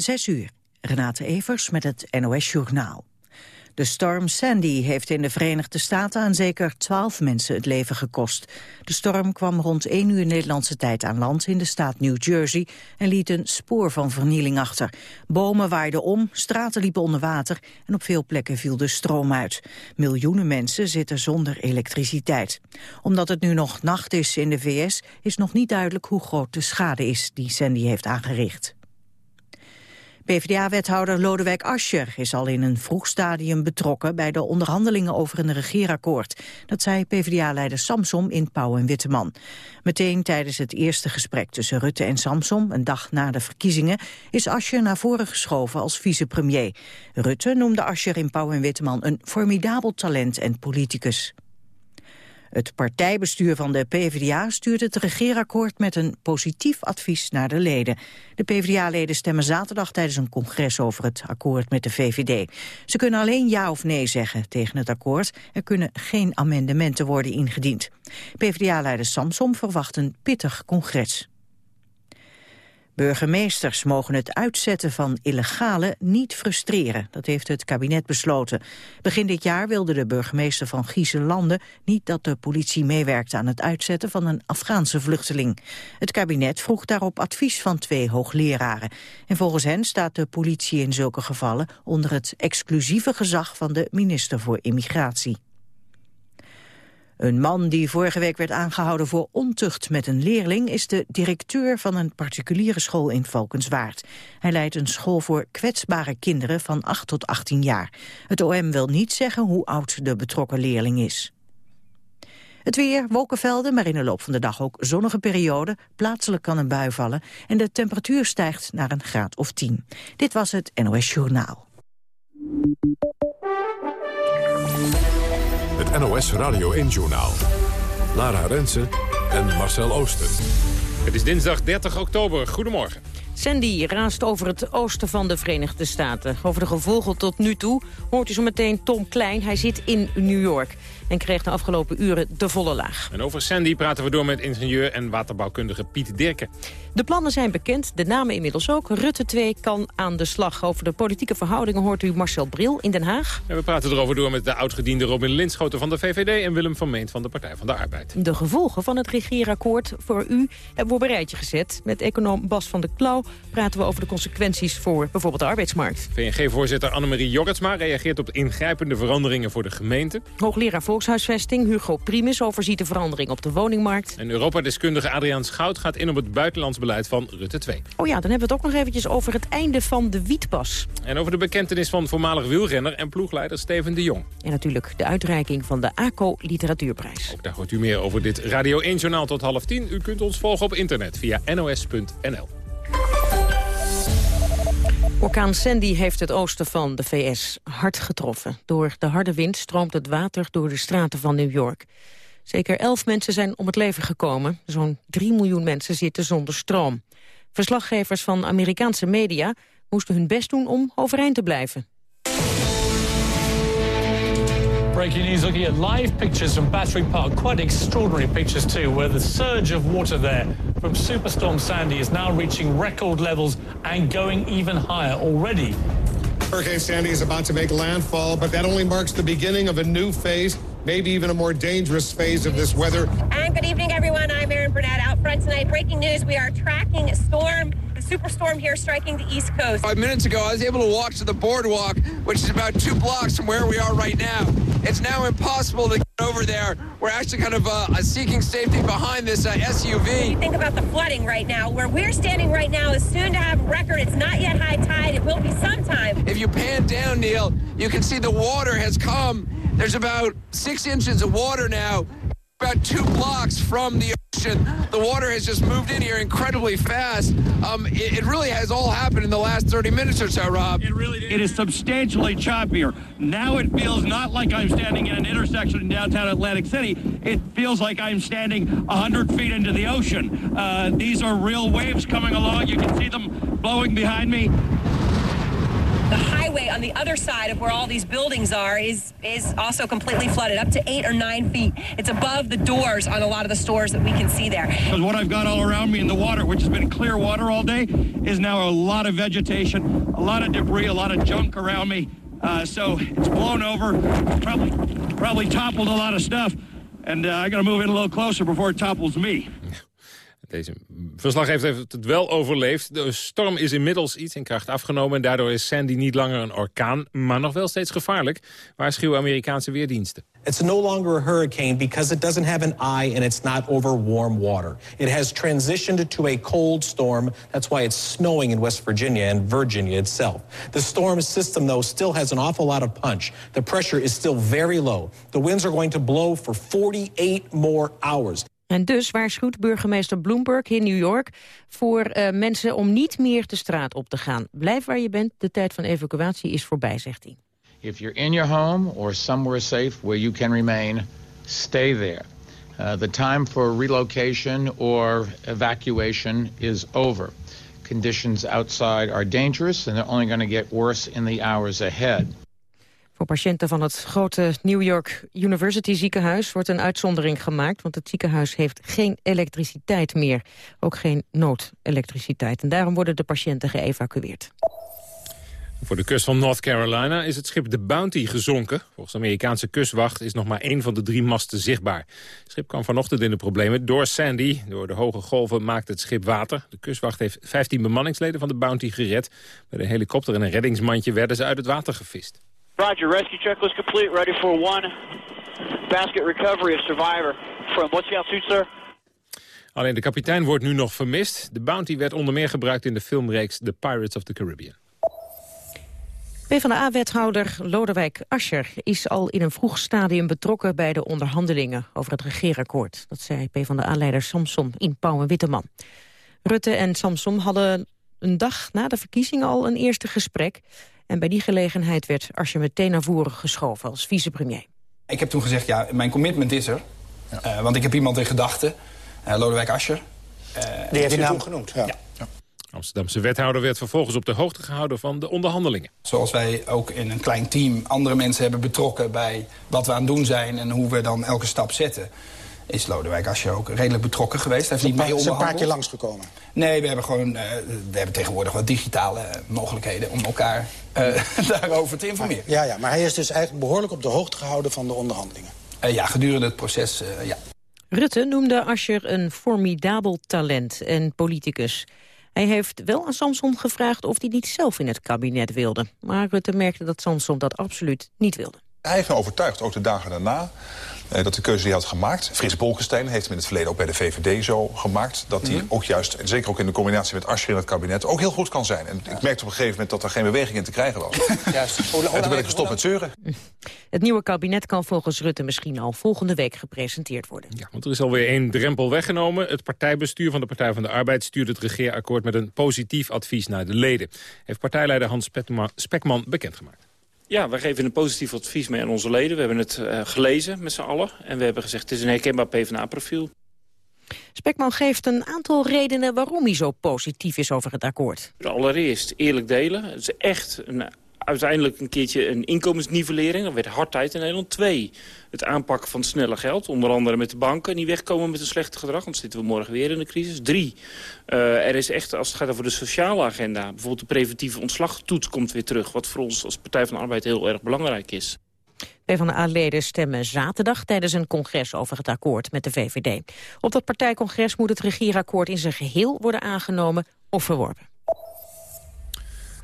Zes uur. Renate Evers met het NOS Journaal. De storm Sandy heeft in de Verenigde Staten aan zeker twaalf mensen het leven gekost. De storm kwam rond 1 uur Nederlandse tijd aan land in de staat New Jersey en liet een spoor van vernieling achter. Bomen waaiden om, straten liepen onder water en op veel plekken viel de stroom uit. Miljoenen mensen zitten zonder elektriciteit. Omdat het nu nog nacht is in de VS is nog niet duidelijk hoe groot de schade is die Sandy heeft aangericht. PvdA-wethouder Lodewijk Asscher is al in een vroeg stadium betrokken bij de onderhandelingen over een regeerakkoord. Dat zei PvdA-leider Samsom in Pauw en Witteman. Meteen tijdens het eerste gesprek tussen Rutte en Samsom, een dag na de verkiezingen, is Asscher naar voren geschoven als vicepremier. Rutte noemde Asscher in Pauw en Witteman een formidabel talent en politicus. Het partijbestuur van de PvdA stuurt het regeerakkoord met een positief advies naar de leden. De PvdA-leden stemmen zaterdag tijdens een congres over het akkoord met de VVD. Ze kunnen alleen ja of nee zeggen tegen het akkoord. Er kunnen geen amendementen worden ingediend. PvdA-leider Samsom verwacht een pittig congres. Burgemeesters mogen het uitzetten van illegale niet frustreren. Dat heeft het kabinet besloten. Begin dit jaar wilde de burgemeester van Gieselanden niet dat de politie meewerkte aan het uitzetten van een Afghaanse vluchteling. Het kabinet vroeg daarop advies van twee hoogleraren. En volgens hen staat de politie in zulke gevallen onder het exclusieve gezag van de minister voor Immigratie. Een man die vorige week werd aangehouden voor ontucht met een leerling... is de directeur van een particuliere school in Valkenswaard. Hij leidt een school voor kwetsbare kinderen van 8 tot 18 jaar. Het OM wil niet zeggen hoe oud de betrokken leerling is. Het weer, wolkenvelden, maar in de loop van de dag ook zonnige periode. Plaatselijk kan een bui vallen en de temperatuur stijgt naar een graad of 10. Dit was het NOS Journaal. Het NOS Radio 1-journaal. Lara Rensen en Marcel Ooster. Het is dinsdag 30 oktober. Goedemorgen. Sandy raast over het oosten van de Verenigde Staten. Over de gevolgen tot nu toe hoort u zo meteen Tom Klein. Hij zit in New York en kreeg de afgelopen uren de volle laag. En over Sandy praten we door met ingenieur en waterbouwkundige Piet Dirken. De plannen zijn bekend, de namen inmiddels ook. Rutte 2 kan aan de slag. Over de politieke verhoudingen hoort u Marcel Bril in Den Haag. En we praten erover door met de oudgediende Robin Linschoten van de VVD... en Willem van Meent van de Partij van de Arbeid. De gevolgen van het regeerakkoord voor u hebben we op een rijtje gezet. Met econoom Bas van der Klauw praten we over de consequenties voor bijvoorbeeld de arbeidsmarkt. VNG-voorzitter Annemarie Jorritsma reageert op ingrijpende veranderingen voor de gemeente. Hoogleraar Volkshuisvesting Hugo Primus overziet de verandering op de woningmarkt. En Europa-deskundige Adriaan Schout gaat in op het buitenlands beleid van Rutte 2. Oh ja, dan hebben we het ook nog eventjes over het einde van de wietpas. En over de bekentenis van voormalig wielrenner en ploegleider Steven de Jong. En natuurlijk de uitreiking van de ACO Literatuurprijs. Ook daar hoort u meer over dit Radio 1-journaal tot half tien. U kunt ons volgen op internet via nos.nl. Orkaan Sandy heeft het oosten van de VS hard getroffen. Door de harde wind stroomt het water door de straten van New York. Zeker elf mensen zijn om het leven gekomen. Zo'n 3 miljoen mensen zitten zonder stroom. Verslaggevers van Amerikaanse media moesten hun best doen om overeind te blijven. Breaking news looking at live pictures from Battery Park. Quite extraordinary pictures too, where the surge of water there from Superstorm Sandy is now reaching record levels and going even higher already. Hurricane Sandy is about to make landfall, but that only marks the beginning of a new phase, maybe even a more dangerous phase of this weather. And good evening, everyone. I'm Erin Burnett out front tonight. Breaking news, we are tracking storm superstorm here striking the East Coast. Five minutes ago, I was able to walk to the boardwalk, which is about two blocks from where we are right now. It's now impossible to get over there. We're actually kind of uh, seeking safety behind this uh, SUV. You think about the flooding right now. Where we're standing right now is soon to have record. It's not yet high tide. It will be sometime. If you pan down, Neil, you can see the water has come. There's about six inches of water now, about two blocks from the the water has just moved in here incredibly fast. Um, it, it, really has all happened in the last 30 minutes or so, Rob. It really did. It is substantially choppier. Now it feels not like I'm standing in an intersection in downtown Atlantic City. It feels like I'm standing 100 feet into the ocean. Uh, these are real waves coming along. You can see them blowing behind me. The highway on the other side of where all these buildings are is, is also completely flooded, up to eight or nine feet. It's above the doors on a lot of the stores that we can see there. Because what I've got all around me in the water, which has been clear water all day, is now a lot of vegetation, a lot of debris, a lot of junk around me. Uh, so it's blown over, probably, probably toppled a lot of stuff. And uh, I got to move in a little closer before it topples me. Deze verslaggever heeft het wel overleefd. De storm is inmiddels iets in kracht afgenomen... en daardoor is Sandy niet langer een orkaan, maar nog wel steeds gevaarlijk. Waarschuwen Amerikaanse weerdiensten. It's no longer a hurricane because it doesn't have an eye and it's not over warm water. It has transitioned to a cold storm. That's why it's snowing in West Virginia and Virginia itself. The storm system, though, still has an awful lot of punch. The pressure is still very low. The winds are going to blow for 48 more hours. En dus waarschuwt burgemeester Bloomberg in New York... voor uh, mensen om niet meer de straat op te gaan. Blijf waar je bent, de tijd van evacuatie is voorbij, zegt hij. If you're in your home or somewhere safe where you can remain, stay there. Uh, the time for relocation or evacuation is over. Conditions outside are dangerous and they're only going to get worse in the hours ahead. Voor patiënten van het grote New York University ziekenhuis wordt een uitzondering gemaakt, want het ziekenhuis heeft geen elektriciteit meer. Ook geen noodelektriciteit. En daarom worden de patiënten geëvacueerd. Voor de kust van North Carolina is het schip de Bounty gezonken. Volgens de Amerikaanse kustwacht is nog maar één van de drie masten zichtbaar. Het schip kwam vanochtend in de problemen door Sandy. Door de hoge golven maakte het schip water. De kustwacht heeft 15 bemanningsleden van de Bounty gered. Met een helikopter en een reddingsmandje werden ze uit het water gevist. Roger, rescue checklist complete, ready for one basket recovery of survivor. From what's the altitude, sir? Alleen de kapitein wordt nu nog vermist. De Bounty werd onder meer gebruikt in de filmreeks The Pirates of the Caribbean. PvdA-wethouder Lodewijk Asscher is al in een vroeg stadium betrokken bij de onderhandelingen over het regeerakkoord. Dat zei PvdA-leider Samson in Pauw en Witteman. Rutte en Samson hadden een dag na de verkiezingen al een eerste gesprek. En bij die gelegenheid werd Asscher meteen naar voren geschoven als vicepremier. Ik heb toen gezegd, ja, mijn commitment is er. Ja. Uh, want ik heb iemand in gedachten, uh, Lodewijk Asscher. Uh, die heeft u toen genoemd? Ja. ja. Amsterdamse wethouder werd vervolgens op de hoogte gehouden van de onderhandelingen. Zoals wij ook in een klein team andere mensen hebben betrokken bij wat we aan het doen zijn... en hoe we dan elke stap zetten is Lodewijk Asscher ook redelijk betrokken geweest. Hij heeft niet mee Is een paar keer langsgekomen? Nee, we hebben gewoon uh, we hebben tegenwoordig wat digitale mogelijkheden om elkaar uh, daarover te informeren. Ja, ja, maar hij is dus eigenlijk behoorlijk op de hoogte gehouden van de onderhandelingen. Uh, ja, gedurende het proces, ja. Rutte noemde Asscher een formidabel talent en politicus. Hij heeft wel aan Samson gevraagd of hij niet zelf in het kabinet wilde. Maar Rutte merkte dat Samson dat absoluut niet wilde. Eigen overtuigd, ook de dagen daarna, eh, dat de keuze die hij had gemaakt. Frits Bolkestein heeft hem in het verleden ook bij de VVD zo gemaakt... dat hij mm -hmm. ook juist, en zeker ook in de combinatie met Asscher in het kabinet... ook heel goed kan zijn. En ja. ik merkte op een gegeven moment dat er geen beweging in te krijgen was. Juist. en toen ben ik gestopt met zeuren. Het nieuwe kabinet kan volgens Rutte misschien al volgende week gepresenteerd worden. Ja, want er is alweer één drempel weggenomen. Het partijbestuur van de Partij van de Arbeid stuurt het regeerakkoord... met een positief advies naar de leden. Heeft partijleider Hans Spekman bekendgemaakt. Ja, wij geven een positief advies mee aan onze leden. We hebben het uh, gelezen met z'n allen. En we hebben gezegd, het is een herkenbaar PvdA-profiel. Spekman geeft een aantal redenen waarom hij zo positief is over het akkoord. Allereerst eerlijk delen. Het is echt een, uiteindelijk een keertje een inkomensnivellering. Dat werd hard tijd in Nederland. Twee, het aanpakken van snelle geld. Onder andere met de banken. Niet wegkomen met een slecht gedrag. Want zitten we morgen weer in de crisis. Drie, uh, er is echt, als het gaat over de sociale agenda... bijvoorbeeld de preventieve ontslagtoets komt weer terug. Wat voor ons als Partij van de Arbeid heel erg belangrijk is. PvdA-leden stemmen zaterdag tijdens een congres over het akkoord met de VVD. Op dat partijcongres moet het regeerakkoord in zijn geheel worden aangenomen of verworpen.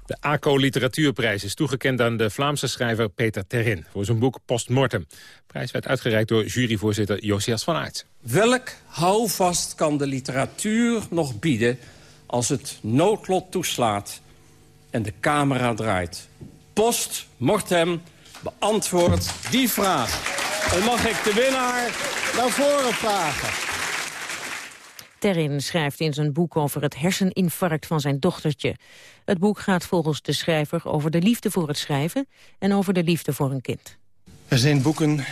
De ACO Literatuurprijs is toegekend aan de Vlaamse schrijver Peter Terrin... voor zijn boek Postmortem. De prijs werd uitgereikt door juryvoorzitter Josias van Aert. Welk houvast kan de literatuur nog bieden als het noodlot toeslaat en de camera draait? Postmortem beantwoord die vraag. En mag ik de winnaar naar voren vragen? Terrin schrijft in zijn boek over het herseninfarct van zijn dochtertje. Het boek gaat volgens de schrijver over de liefde voor het schrijven... en over de liefde voor een kind. Er zijn boeken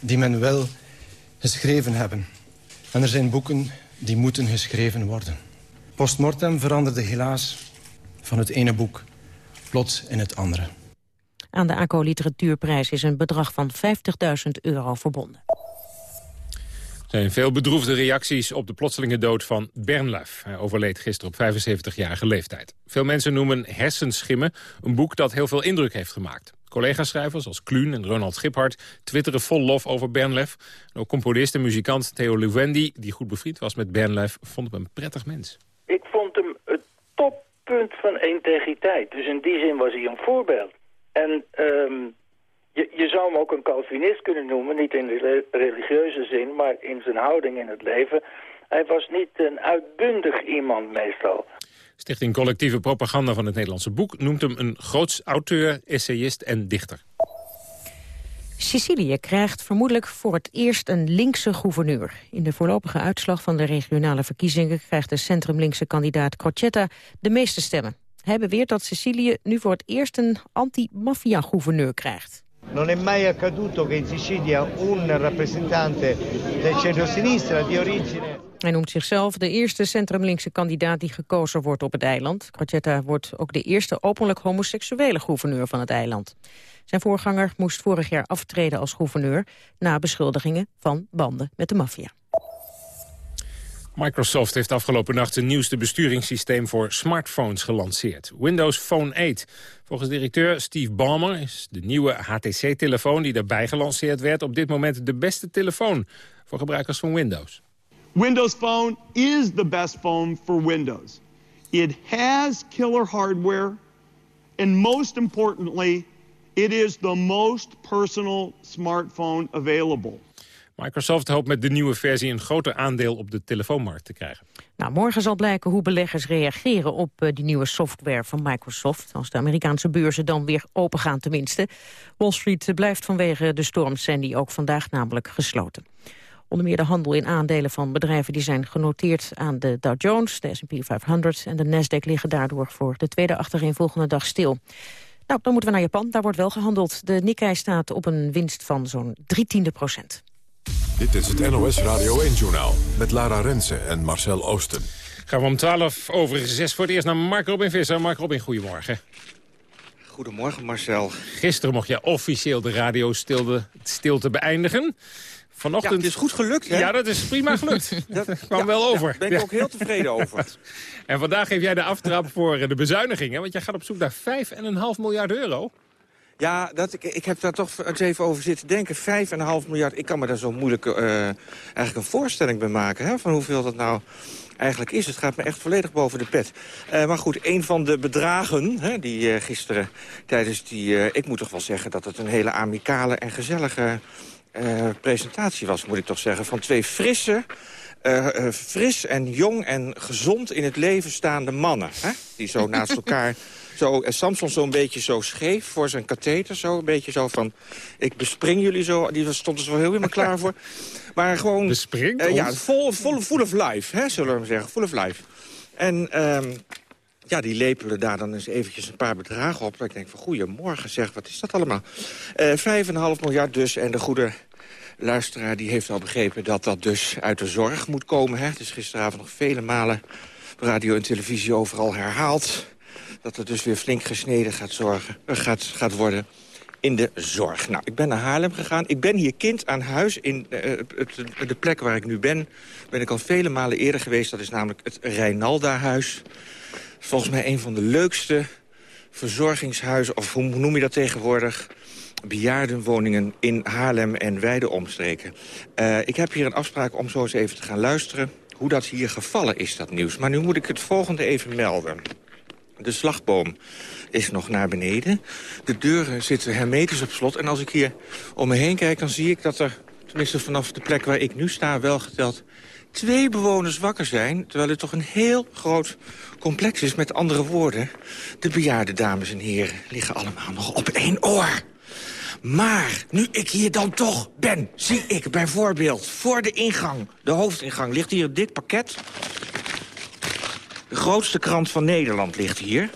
die men wel geschreven hebben. En er zijn boeken die moeten geschreven worden. Postmortem veranderde helaas van het ene boek plots in het andere. Aan de ACO Literatuurprijs is een bedrag van 50.000 euro verbonden. Er zijn veel bedroefde reacties op de plotselinge dood van Bernlef. Hij overleed gisteren op 75-jarige leeftijd. Veel mensen noemen Hersenschimmen een boek dat heel veel indruk heeft gemaakt. Collega-schrijvers als Kluun en Ronald Giphart twitteren vol lof over Bernlef. ook componist en muzikant Theo Luwendi, die goed bevriend was met Bernlef, vond hem een prettig mens. Ik vond hem het toppunt van integriteit. Dus in die zin was hij een voorbeeld. En ehm, je, je zou hem ook een Calvinist kunnen noemen, niet in de religieuze zin, maar in zijn houding in het leven. Hij was niet een uitbundig iemand meestal. Stichting Collectieve Propaganda van het Nederlandse Boek noemt hem een groots auteur, essayist en dichter. Sicilië krijgt vermoedelijk voor het eerst een linkse gouverneur. In de voorlopige uitslag van de regionale verkiezingen krijgt de centrumlinkse kandidaat Crocetta de meeste stemmen. Hij beweert dat Sicilië nu voor het eerst een anti-maffia-gouverneur krijgt. Non è mai accaduto che in Sicilia un rappresentante del centro-sinistra di origine... Hij noemt zichzelf de eerste centrumlinkse kandidaat die gekozen wordt op het eiland. Crocetta wordt ook de eerste openlijk homoseksuele gouverneur van het eiland. Zijn voorganger moest vorig jaar aftreden als gouverneur... na beschuldigingen van banden met de maffia. Microsoft heeft afgelopen nacht zijn nieuwste besturingssysteem voor smartphones gelanceerd. Windows Phone 8. Volgens directeur Steve Ballmer is de nieuwe HTC-telefoon die daarbij gelanceerd werd op dit moment de beste telefoon voor gebruikers van Windows. Windows Phone is the best phone for Windows. It has killer hardware and most importantly, it is the most personal smartphone available. Microsoft hoopt met de nieuwe versie een groter aandeel op de telefoonmarkt te krijgen. Nou, morgen zal blijken hoe beleggers reageren op uh, die nieuwe software van Microsoft. Als de Amerikaanse beurzen dan weer open gaan tenminste. Wall Street blijft vanwege de storm Sandy ook vandaag namelijk gesloten. Onder meer de handel in aandelen van bedrijven die zijn genoteerd aan de Dow Jones, de S&P 500 en de Nasdaq liggen daardoor voor de tweede achtereenvolgende dag stil. Nou, dan moeten we naar Japan. Daar wordt wel gehandeld. De Nikkei staat op een winst van zo'n drie tiende procent. Dit is het NOS Radio 1-journaal met Lara Rensen en Marcel Oosten. Gaan we om 12 over 6 voor het eerst naar Mark Robin Visser. Mark Robin, goedemorgen. Goedemorgen, Marcel. Gisteren mocht je officieel de radiostilte stilte beëindigen. Vanochtend... Ja, het is goed gelukt, hè? Ja, dat is prima gelukt. dat kwam wel over. Daar ben ik ook heel tevreden over. en vandaag geef jij de aftrap voor de bezuinigingen. Want jij gaat op zoek naar 5,5 miljard euro. Ja, dat, ik, ik heb daar toch eens even over zitten denken. 5,5 miljard, ik kan me daar zo moeilijk uh, eigenlijk een voorstelling bij maken... Hè, van hoeveel dat nou eigenlijk is. Het gaat me echt volledig boven de pet. Uh, maar goed, een van de bedragen hè, die uh, gisteren tijdens die... ik moet toch wel zeggen dat het een hele amicale en gezellige presentatie was, moet ik toch zeggen. Van twee frisse... fris en jong en gezond in het leven staande mannen. Hè? Die zo naast elkaar zo, en Samson zo'n beetje zo scheef voor zijn katheter. Zo, een beetje zo van, ik bespring jullie zo. Die stond er zo heel helemaal klaar voor. Maar gewoon... Bespringt uh, Ja, full, full, full of life, hè, zullen we maar zeggen. Full of life. En... Um, ja, die lepelen daar dan eens eventjes een paar bedragen op. ik denk van, goeiemorgen zeg, wat is dat allemaal? Eh, 5,5 miljard dus. En de goede luisteraar die heeft al begrepen dat dat dus uit de zorg moet komen. Hè? Het is gisteravond nog vele malen radio en televisie overal herhaald dat er dus weer flink gesneden gaat, zorgen, uh, gaat, gaat worden in de zorg. Nou, ik ben naar Haarlem gegaan. Ik ben hier kind aan huis. In uh, het, de plek waar ik nu ben, ben ik al vele malen eerder geweest. Dat is namelijk het Reinalda-huis. Volgens mij een van de leukste verzorgingshuizen... of hoe noem je dat tegenwoordig? bejaardenwoningen in Haarlem en wijde omstreken. Ik heb hier een afspraak om zo eens even te gaan luisteren... hoe dat hier gevallen is, dat nieuws. Maar nu moet ik het volgende even melden. De slagboom is nog naar beneden. De deuren zitten hermetisch op slot. En als ik hier om me heen kijk, dan zie ik dat er... tenminste vanaf de plek waar ik nu sta, wel geteld... twee bewoners wakker zijn... terwijl het toch een heel groot complex is. Met andere woorden, de bejaarde dames en heren... liggen allemaal nog op één oor. Maar nu ik hier dan toch ben, zie ik bijvoorbeeld voor de ingang... de hoofdingang ligt hier dit pakket... De grootste krant van Nederland ligt hier.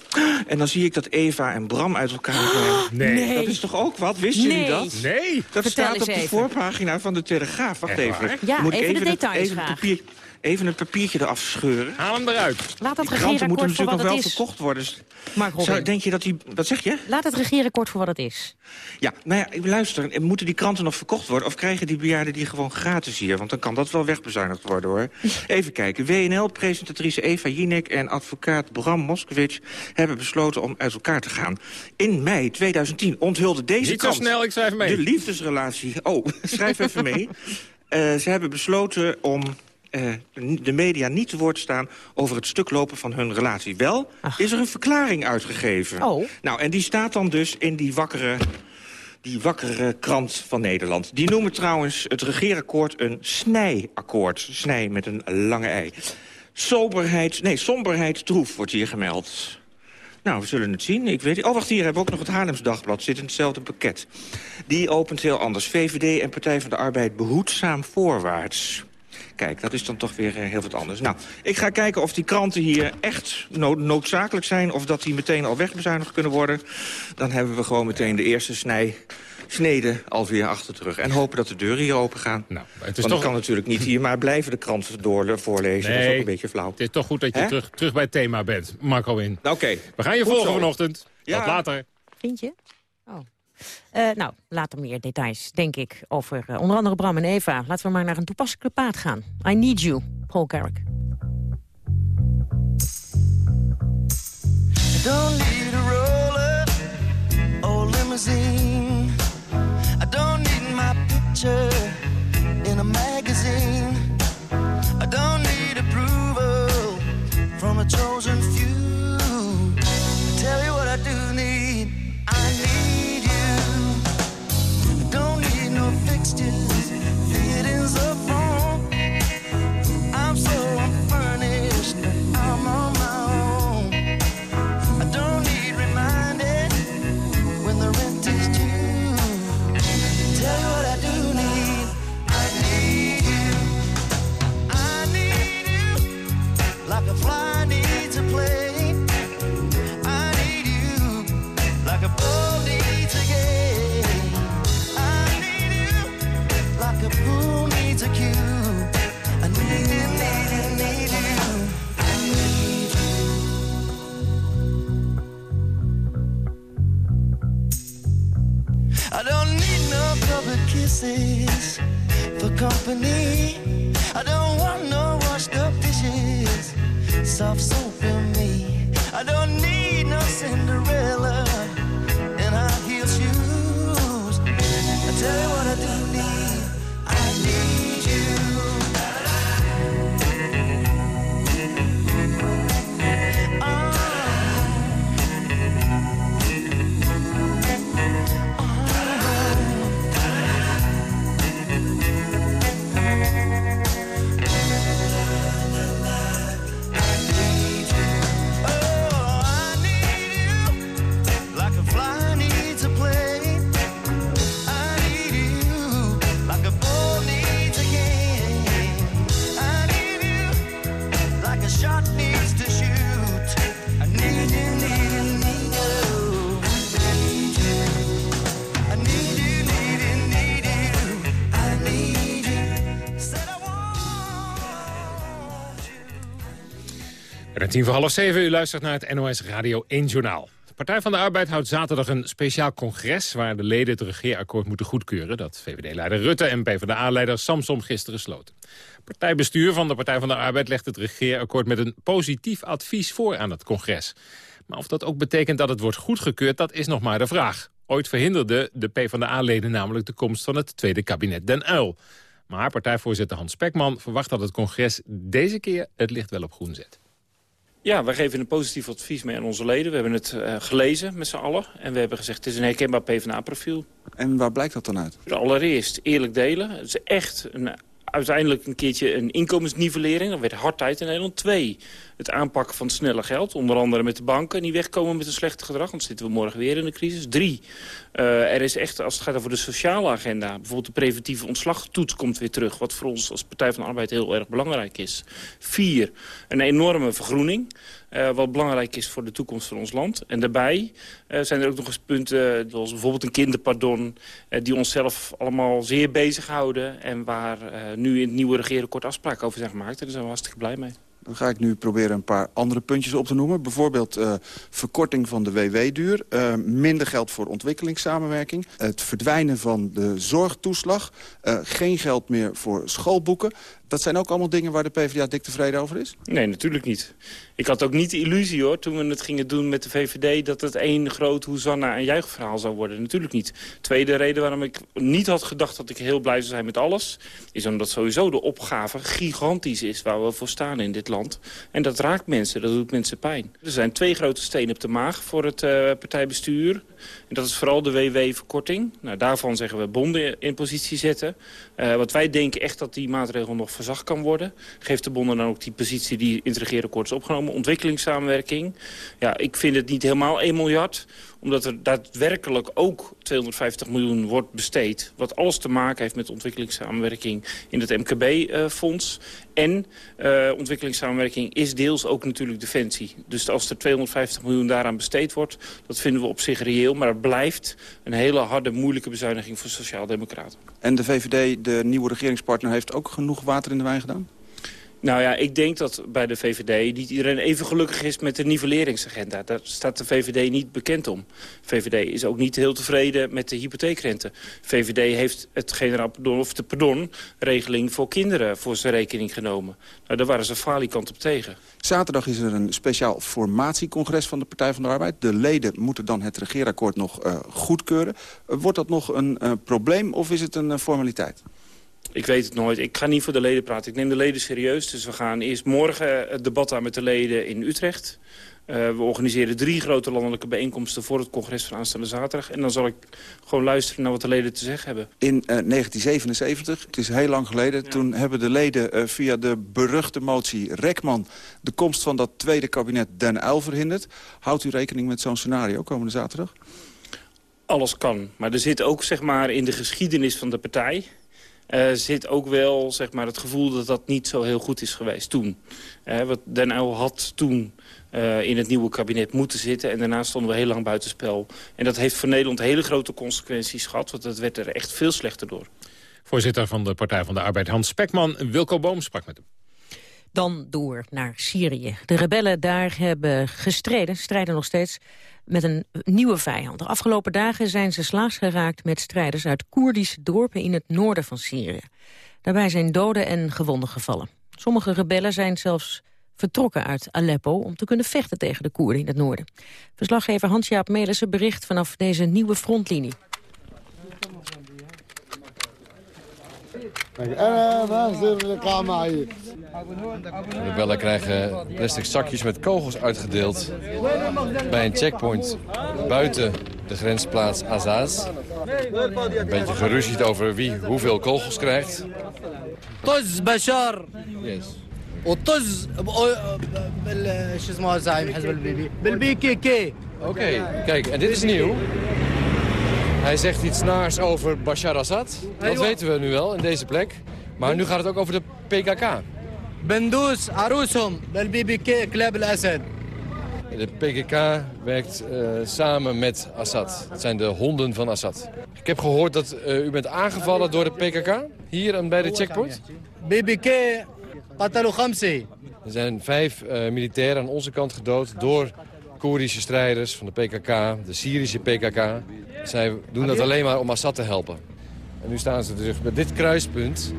En dan zie ik dat Eva en Bram uit elkaar zijn. Nee. Dat is toch ook wat? Wisten Nee. jullie dat? Nee. Dat Vertel staat op de even. voorpagina van de Telegraaf. Wacht Echt even. waar? Ja, Moet ik even de het- details even papier, even het papiertje eraf scheuren. Haal hem eruit. Laat dat moeten natuurlijk wat nog wel het is. verkocht worden. Mark Robin. Zou, denk je dat die... Wat zeg je? Laat het regeerakkoord voor wat het is. Ja, nou ja, luister. Moeten die kranten nog verkocht worden? Of krijgen die bejaarden die gewoon gratis hier? Want dan kan dat wel wegbezuinigd worden, hoor. Even kijken. WNL-presentatrice Eva Jinek en advocaat Bram Moskowitz... hebben besloten om uit elkaar te gaan. In mei 2010 onthulde deze Niet zo krant... snel, ik schrijf mee. De liefdesrelatie... Oh, schrijf even mee. Eh, ze hebben besloten om eh, de media niet te woord staan... over het stuk lopen van hun relatie. Wel is er een verklaring uitgegeven. Oh. Nou, en die staat dan dus in die wakkere die wakkere krant van Nederland. Die noemen trouwens het regeerakkoord een snijakkoord. Snij met een lange ei. Soberheid, nee, somberheid troef wordt hier gemeld. Nou, we zullen het zien. Ik weet. Oh, wacht, hier hebben we ook nog het Haarlems Dagblad. Zit in hetzelfde pakket. Die opent heel anders. VVD en Partij van de Arbeid behoedzaam voorwaarts. Kijk, dat is dan toch weer eh, heel wat anders. Nou, ik ga kijken of die kranten hier echt no- noodzakelijk zijn... of dat die meteen al wegbezuinigd kunnen worden. Dan hebben we gewoon meteen de eerste snij snede alweer achter terug. En hopen dat de deuren hier open gaan. Nou, het is Want toch... ik kan natuurlijk niet hier maar blijven de krant door voorlezen. Dat is ook Nee, een beetje flauw. het is toch goed dat je terug, terug bij het thema bent, Marco in. Oké. We gaan je Goed volgen zo. vanochtend. Ja. Tot later. Vind je? Oh. Eh, nou, later meer details, denk ik, over eh, onder andere Bram en Eva. Laten we maar naar een toepasselijke paard gaan. I Need You, Paul Carrick. don't need a roller or limousine. I don't need my picture in a magazine. I don't need approval from a chosen few. Tien voor half zeven, u luistert naar het NOS Radio 1 Journaal. De Partij van de Arbeid houdt zaterdag een speciaal congres... waar de leden het regeerakkoord moeten goedkeuren... dat VVD-leider Rutte en PvdA-leider Samsom gisteren sloten. Partijbestuur van de Partij van de Arbeid legt het regeerakkoord... met een positief advies voor aan het congres. Maar of dat ook betekent dat het wordt goedgekeurd, dat is nog maar de vraag. Ooit verhinderde de PvdA-leden namelijk de komst van het tweede kabinet Den Uil. Maar partijvoorzitter Hans Spekman verwacht dat het congres deze keer het licht wel op groen zet. Ja, wij geven een positief advies mee aan onze leden. We hebben het eh, gelezen met z'n allen. En we hebben gezegd, het is een herkenbaar PvdA-profiel. En waar blijkt dat dan uit? Allereerst eerlijk delen. Het is echt een, uiteindelijk een keertje een inkomensnivellering. Dat werd hard tijd in Nederland. Twee, het aanpakken van het snelle geld. Onder andere met de banken die wegkomen met een slecht gedrag. Want zitten we morgen weer in de crisis. Drie, eh, er is echt, als het gaat over de sociale agenda... bijvoorbeeld de preventieve ontslagtoets komt weer terug... wat voor ons als Partij van de Arbeid heel erg belangrijk is. Vier, een enorme vergroening. Uh, wat belangrijk is voor de toekomst van ons land. En daarbij uh, zijn er ook nog eens punten, zoals bijvoorbeeld een kinderpardon... Uh, die onszelf allemaal zeer bezighouden... en waar nu in het nieuwe regeerakkoord afspraken over zijn gemaakt. Daar zijn we hartstikke blij mee. Dan ga ik nu proberen een paar andere puntjes op te noemen. Bijvoorbeeld verkorting van de WW-duur. Minder geld voor ontwikkelingssamenwerking. Het verdwijnen van de zorgtoeslag. Geen geld meer voor schoolboeken. Dat zijn ook allemaal dingen waar de PvdA dik tevreden over is? Nee, natuurlijk niet. Ik had ook niet de illusie hoor, toen we het gingen doen met de VVD... dat het één groot Hosanna en juichverhaal zou worden. Natuurlijk niet. Tweede reden waarom ik niet had gedacht dat ik heel blij zou zijn met alles... is omdat sowieso de opgave gigantisch is waar we voor staan in dit land. En dat raakt mensen, dat doet mensen pijn. Er zijn twee grote stenen op de maag voor het uh, partijbestuur. En dat is vooral de WW-verkorting. Nou, daarvan zeggen we bonden in positie zetten. Uh, wat wij denken echt dat die maatregel nog verzacht kan worden. Geeft de bonden dan ook die positie die in het regeerakkoord is opgenomen. Ontwikkelingssamenwerking. Ja, ik vind het niet helemaal 1 miljard omdat er daadwerkelijk ook 250 miljoen wordt besteed... wat alles te maken heeft met ontwikkelingssamenwerking in het MKB-fonds. en uh, ontwikkelingssamenwerking is deels ook natuurlijk defensie. Dus als er 250 miljoen daaraan besteed wordt, dat vinden we op zich reëel. Maar het blijft een hele harde, moeilijke bezuiniging voor sociaaldemocraten. En de VVD, de nieuwe regeringspartner, heeft ook genoeg water in de wijn gedaan? Nou ja, ik denk dat bij de VVD niet iedereen even gelukkig is met de nivelleringsagenda. Daar staat de VVD niet bekend om. VVD is ook niet heel tevreden met de hypotheekrente. VVD heeft het generaal pardon, of de pardonregeling voor kinderen voor zijn rekening genomen. Nou, daar waren ze falikant op tegen. Zaterdag is er een speciaal formatiecongres van de Partij van de Arbeid. De leden moeten dan het regeerakkoord nog uh, goedkeuren. Wordt dat nog een uh, probleem of is het een formaliteit? Ik weet het nooit. Ik ga niet voor de leden praten. Ik neem de leden serieus. Dus we gaan eerst morgen het debat aan met de leden in Utrecht. Uh, we organiseren drie grote landelijke bijeenkomsten voor het congres van aanstaande zaterdag. En dan zal ik gewoon luisteren naar wat de leden te zeggen hebben. In uh, 1977, het is heel lang geleden, ja. toen hebben de leden uh, via de beruchte motie Rekman... de komst van dat tweede kabinet Den Uyl verhinderd. Houdt u rekening met zo'n scenario komende zaterdag? Alles kan. Maar er zit ook zeg maar, in de geschiedenis van de partij... Uh, zit ook wel zeg maar, het gevoel dat dat niet zo heel goed is geweest toen. Uh, wat Den Uyl had toen uh, in het nieuwe kabinet moeten zitten. En daarna stonden we heel lang buitenspel. En dat heeft voor Nederland hele grote consequenties gehad. Want dat werd er echt veel slechter door. Voorzitter van de Partij van de Arbeid Hans Spekman. Wilco Boom sprak met hem. Dan door naar Syrië. De rebellen daar hebben gestreden, strijden nog steeds met een nieuwe vijand. De afgelopen dagen zijn ze slaags geraakt met strijders uit Koerdische dorpen in het noorden van Syrië. Daarbij zijn doden en gewonden gevallen. Sommige rebellen zijn zelfs vertrokken uit Aleppo om te kunnen vechten tegen de Koerden in het noorden. Verslaggever Hans-Jaap Melissen bericht vanaf deze nieuwe frontlinie. De rebellen krijgen plastic zakjes met kogels uitgedeeld bij een checkpoint buiten de grensplaats Azaz. Een beetje geruzied over wie hoeveel kogels krijgt. Toz Bashar. Yes. وطز شو اسمه زعيم حزب البيبي بالبي كي كي Oké, kijk, en dit is nieuw. Hij zegt iets naars over Bashar Assad. Dat weten we nu wel in deze plek. Maar nu gaat het ook over de PKK. Bendous, bel BBK, Kleb al-Assad. De PKK werkt eh, samen met Assad. Het zijn de honden van Assad. Ik heb gehoord dat eh, u bent aangevallen door de PKK hier en bij de checkpoint. BBK Qatalu Er zijn vijf uh, militairen aan onze kant gedood door Koerdische strijders van de PKK, de Syrische PKK. Zij doen dat alleen maar om Assad te helpen. En nu staan ze dus bij dit kruispunt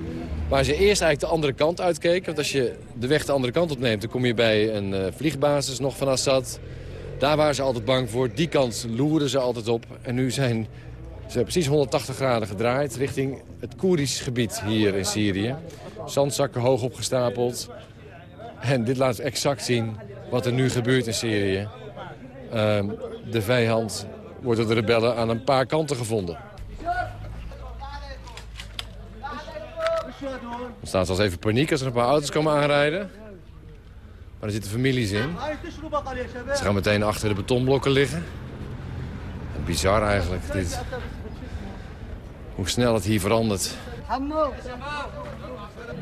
waar ze eerst eigenlijk de andere kant uitkeken. Want als je de weg de andere kant opneemt, dan kom je bij een uh, vliegbasis nog van Assad. Daar waren ze altijd bang voor. Die kant loeren ze altijd op. En nu zijn ze precies 180 graden gedraaid richting het Koerdisch gebied hier in Syrië. Zandzakken hoog opgestapeld. En dit laat exact zien wat er nu gebeurt in Syrië. Uh, de vijand wordt door de rebellen aan een paar kanten gevonden. Er staat zelfs even paniek als er een paar auto's komen aanrijden. Maar er zitten families in. Ze gaan meteen achter de betonblokken liggen. Bizar eigenlijk, dit. Hoe snel het hier verandert.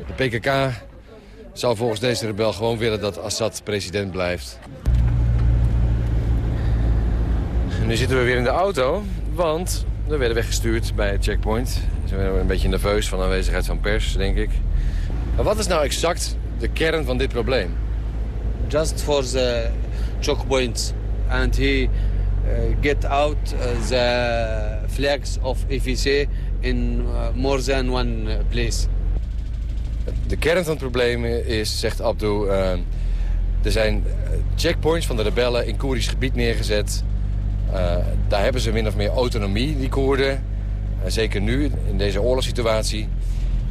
De PKK zou volgens deze rebel gewoon willen dat Assad president blijft. Nu zitten we weer in de auto, want we werden weggestuurd bij het checkpoint. Ze zijn een beetje nerveus van de aanwezigheid van pers, denk ik. Maar wat is nou exact de kern van dit probleem? Just for the checkpoint. And he uh, get out uh, the flags of EVC in uh, more than one place. De kern van het probleem is, zegt Abdou... Uh, er zijn checkpoints van de rebellen in Koerdisch gebied neergezet. Uh, daar hebben ze min of meer autonomie, die Koerden. Uh, zeker nu, in deze oorlogssituatie.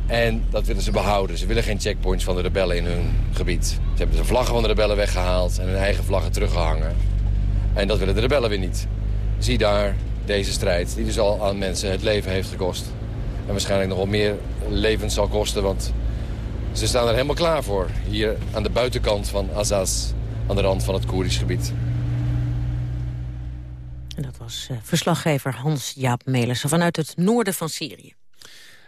En dat willen ze behouden. Ze willen geen checkpoints van de rebellen in hun gebied. Ze hebben de vlaggen van de rebellen weggehaald en hun eigen vlaggen teruggehangen. En dat willen de rebellen weer niet. Zie daar deze strijd, die dus al aan mensen het leven heeft gekost. En waarschijnlijk nog wel meer levens zal kosten, want ze staan er helemaal klaar voor. Hier aan de buitenkant van Azaz, aan de rand van het Koerdisch gebied. En dat was uh, verslaggever Hans-Jaap Melissen vanuit het noorden van Syrië.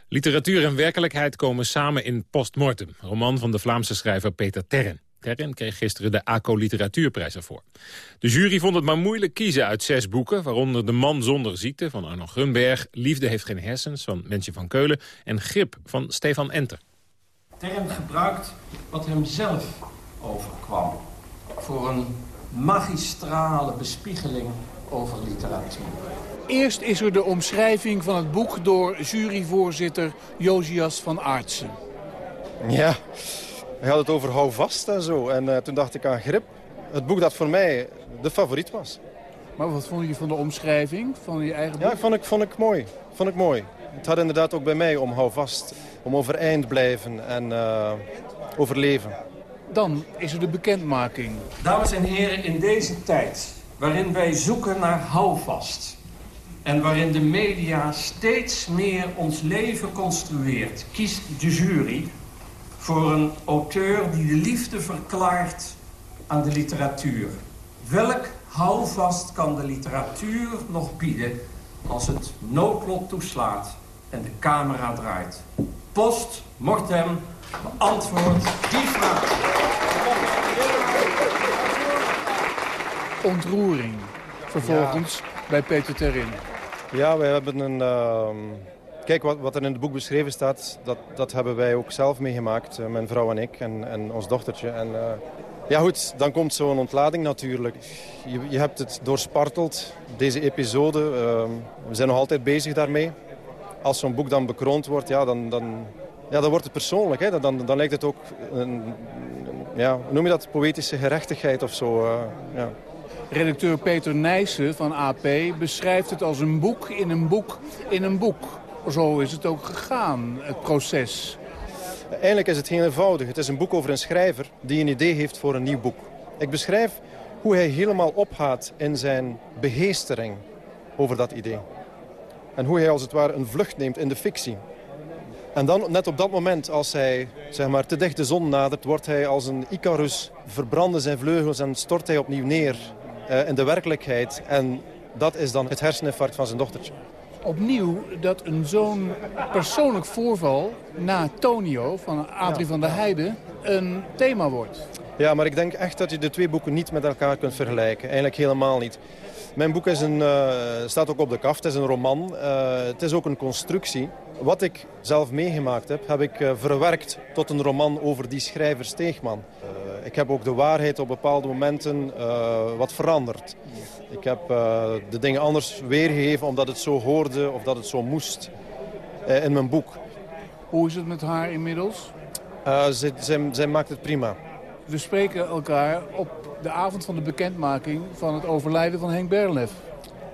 Literatuur en werkelijkheid komen samen in Postmortem. Roman van de Vlaamse schrijver Peter Terren. Terren kreeg gisteren de ACO Literatuurprijs ervoor. De jury vond het maar moeilijk kiezen uit zes boeken... waaronder De Man zonder ziekte van Arno Grunberg... Liefde heeft geen hersens van Mensje van Keulen... en Grip van Stefan Enter. Terren gebruikt wat hem zelf overkwam... voor een magistrale bespiegeling over literatuur. Eerst is er de omschrijving van het boek door juryvoorzitter Josias van Aartsen. Ja, hij had het over hou vast en zo. En uh, toen dacht ik aan Grip. Het boek dat voor mij de favoriet was. Maar wat vond je van de omschrijving van je eigen boek? Ja, vond ik, vond ik mooi. Vond ik mooi. Het had inderdaad ook bij mij om hou vast. Om overeind blijven en uh, overleven. Dan is er de bekendmaking. Dames en heren, in deze tijd waarin wij zoeken naar houvast... en waarin de media steeds meer ons leven construeert... kiest de jury voor een auteur die de liefde verklaart aan de literatuur. Welk houvast kan de literatuur nog bieden als het noodlot toeslaat en de camera draait? Post mortem beantwoord die vraag. Ontroering. Vervolgens bij Peter Terin. Ja, wij hebben een... Uh... Kijk, wat, wat, er in het boek beschreven staat, dat, dat hebben wij ook zelf meegemaakt. Uh, mijn vrouw en ik en, en ons dochtertje. En, uh, ja goed, dan komt zo'n ontlading natuurlijk. Je, je, hebt het doorsparteld, deze episode. Uh, we zijn nog altijd bezig daarmee. Als zo'n boek dan bekroond wordt, ja, dan, dan, ja, dan wordt het persoonlijk. Hè. Dan, dan lijkt het ook, een, ja, noem je dat, poëtische gerechtigheid of zo. Uh, ja. Redacteur Peter Nijssen van AP beschrijft het als een boek in een boek in een boek. Zo is het ook gegaan, het proces. Eigenlijk is het heel eenvoudig. Het is een boek over een schrijver die een idee heeft voor een nieuw boek. Ik beschrijf hoe hij helemaal opgaat in zijn begeestering over dat idee. En hoe hij als het ware een vlucht neemt in de fictie. En dan, net op dat moment, als hij zeg maar, te dicht de zon nadert... wordt hij als een Icarus, verbranden zijn vleugels en stort hij opnieuw neer in de werkelijkheid. En dat is dan het herseninfarct van zijn dochtertje opnieuw dat een zo'n persoonlijk voorval na Tonio van Adrie ja. van der Heijden een thema wordt. Ja, maar ik denk echt dat je de twee boeken niet met elkaar kunt vergelijken. Eigenlijk helemaal niet. Mijn boek is een, uh, staat ook op de kaft, het is een roman. Uh, het is ook een constructie. Wat ik zelf meegemaakt heb, heb ik uh, verwerkt tot een roman over die schrijver Steegman. ik heb ook de waarheid op bepaalde momenten wat veranderd. Ik heb de dingen anders weergegeven omdat het zo hoorde of dat het zo moest in mijn boek. Hoe is het met haar inmiddels? zij, zij, zij maakt het prima. We spreken elkaar op de avond van de bekendmaking van het overlijden van Henk Berlef.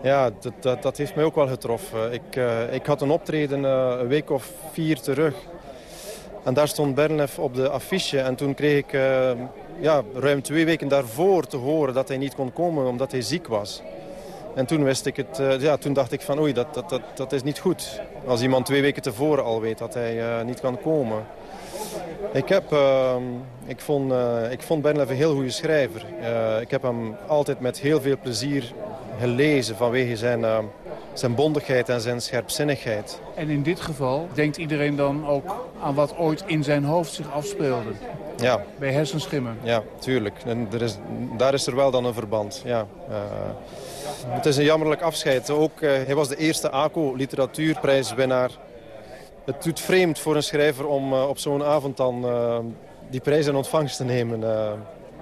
Ja, dat, dat, dat heeft mij ook wel getroffen. Ik, uh, ik had een optreden uh, een week of vier terug. En daar stond Berlef op de affiche. En toen kreeg ik uh, ja, ruim twee weken daarvoor te horen dat hij niet kon komen omdat hij ziek was. En toen wist ik het, ja, toen dacht ik van oei, dat, dat, dat, dat is niet goed. Als iemand twee weken tevoren al weet dat hij niet kan komen. Ik, heb, uh, ik vond, uh, ik vond Bernlef een heel goede schrijver. Uh, ik heb hem altijd met heel veel plezier gelezen vanwege zijn, uh, zijn bondigheid en zijn scherpzinnigheid. En in dit geval denkt iedereen dan ook aan wat ooit in zijn hoofd zich afspeelde? Ja. Bij hersenschimmen. Ja, tuurlijk. En er is, daar is er wel dan een verband. Ja. Het is een jammerlijk afscheid. Ook, hij was de eerste ACO literatuurprijswinnaar. Het doet vreemd voor een schrijver om uh, op zo'n avond dan die prijs in ontvangst te nemen.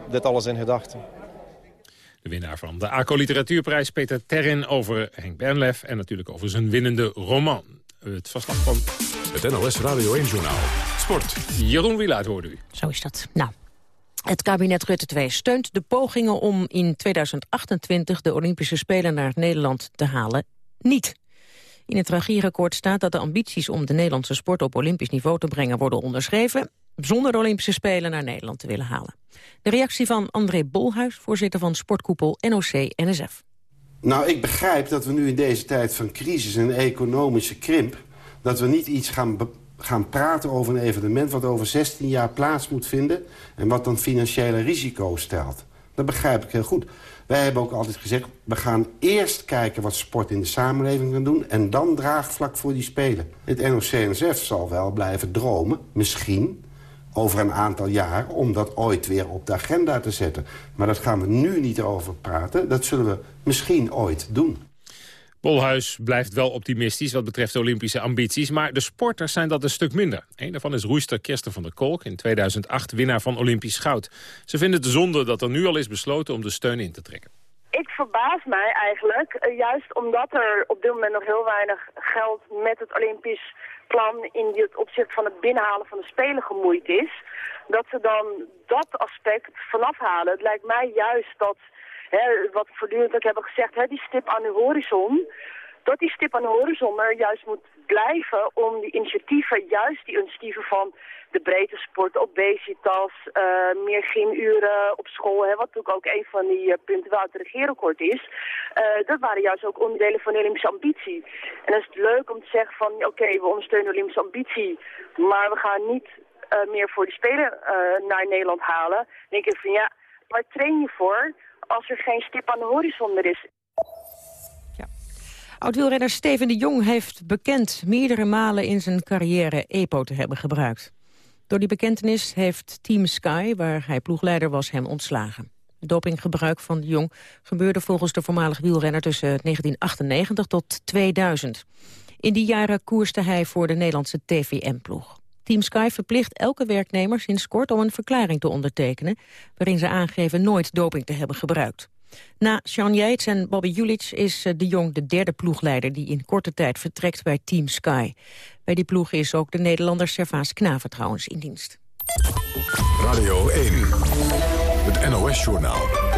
dit alles in gedachten. De winnaar van de ACO Literatuurprijs, Peter Terrin, over Henk Bernlef... en natuurlijk over zijn winnende roman. Het verslag van... Het NOS Radio 1-journaal. Sport. Jeroen Wielaert hoorde u. Zo is dat. Nou, het kabinet Rutte 2 steunt de pogingen om in 2028 de Olympische Spelen naar Nederland te halen niet. In het regeerakkoord staat dat de ambities om de Nederlandse sport op Olympisch niveau te brengen worden onderschreven, zonder de Olympische Spelen naar Nederland te willen halen. De reactie van André Bolhuis, voorzitter van sportkoepel NOC-NSF. Nou, ik begrijp dat we nu in deze tijd van crisis en economische krimp... dat we niet iets gaan gaan praten over een evenement... wat over 16 jaar plaats moet vinden... en wat dan financiële risico's stelt. Dat begrijp ik heel goed. Wij hebben ook altijd gezegd... we gaan eerst kijken wat sport in de samenleving kan doen... en dan draagvlak voor die spelen. Het NOC-NSF zal wel blijven dromen, misschien over een aantal jaar... om dat ooit weer op de agenda te zetten. Maar dat gaan we nu niet over praten. Dat zullen we misschien ooit doen. Polhuis blijft wel optimistisch wat betreft Olympische ambities... maar de sporters zijn dat een stuk minder. Een daarvan is roeister Kirsten van der Kolk, in 2008 winnaar van Olympisch goud. Ze vinden het zonde dat er nu al is besloten om de steun in te trekken. Ik verbaas mij eigenlijk, eh, juist omdat er op dit moment nog heel weinig geld met het Olympisch plan in het opzicht van het binnenhalen van de Spelen gemoeid is, dat ze dan dat aspect vanaf halen. Het lijkt mij juist dat hè, wat we voortdurend ook hebben gezegd, hè, die stip aan de horizon, dat die stip aan de horizon er juist moet blijven om die initiatieven, juist die initiatieven van de breedte sport, obesitas, uh, meer gymuren op school, hè, wat natuurlijk ook een van die uh, punten waar het regeerakkoord is, uh, dat waren juist ook onderdelen van de Olympische ambitie. En dan is het leuk om te zeggen van, oké, we ondersteunen de Olympische ambitie, maar we gaan niet meer voor de Spelen naar Nederland halen. Dan denk ik van, ja, waar train je voor? Als er geen stip aan de horizon meer is. Oud-wielrenner Steven de Jong heeft bekend meerdere malen in zijn carrière EPO te hebben gebruikt. Door die bekentenis heeft Team Sky, waar hij ploegleider was, hem ontslagen. Dopinggebruik van de Jong gebeurde volgens de voormalig wielrenner tussen 1998 tot 2000. In die jaren koerste hij voor de Nederlandse TVM-ploeg. Team Sky verplicht elke werknemer sinds kort om een verklaring te ondertekenen... waarin ze aangeven nooit doping te hebben gebruikt. Na Sean Yates en Bobby Julich is eh, de Jong de derde ploegleider... die in korte tijd vertrekt bij Team Sky. Bij die ploeg is ook de Nederlander Servaas Knaver trouwens in dienst. Radio 1, het NOS-journaal.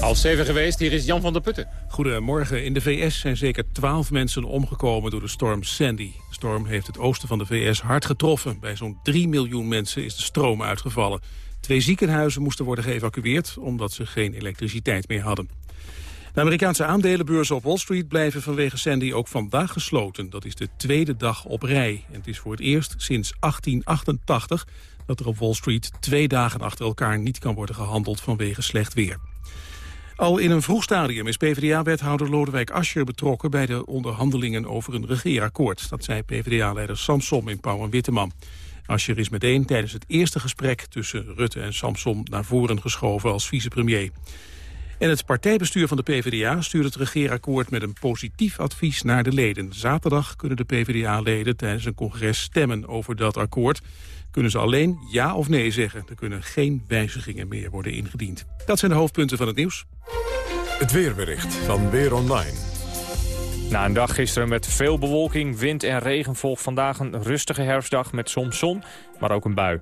Half zeven geweest, hier is Jan van der Putten. Goedemorgen. In de VS zijn zeker twaalf mensen omgekomen door de storm Sandy. De storm heeft het oosten van de VS hard getroffen. Bij zo'n 3 miljoen mensen is de stroom uitgevallen. Twee ziekenhuizen moesten worden geëvacueerd omdat ze geen elektriciteit meer hadden. De Amerikaanse aandelenbeurzen op Wall Street blijven vanwege Sandy ook vandaag gesloten. Dat is de tweede dag op rij. En het is voor het eerst sinds 1888 dat er op Wall Street twee dagen achter elkaar niet kan worden gehandeld vanwege slecht weer. Al in een vroeg stadium is PvdA-wethouder Lodewijk Asscher betrokken... bij de onderhandelingen over een regeerakkoord. Dat zei PvdA-leider Samsom in Pauw en Witteman. Asscher is meteen tijdens het eerste gesprek tussen Rutte en Samsom... naar voren geschoven als vicepremier. En het partijbestuur van de PvdA stuurt het regeerakkoord met een positief advies naar de leden. Zaterdag kunnen de PvdA-leden tijdens een congres stemmen over dat akkoord kunnen ze alleen ja of nee zeggen. Er kunnen geen wijzigingen meer worden ingediend. Dat zijn de hoofdpunten van het nieuws. Het weerbericht van Weer Online. Na een dag gisteren met veel bewolking, wind en regen volgt vandaag een rustige herfstdag met soms zon, maar ook een bui.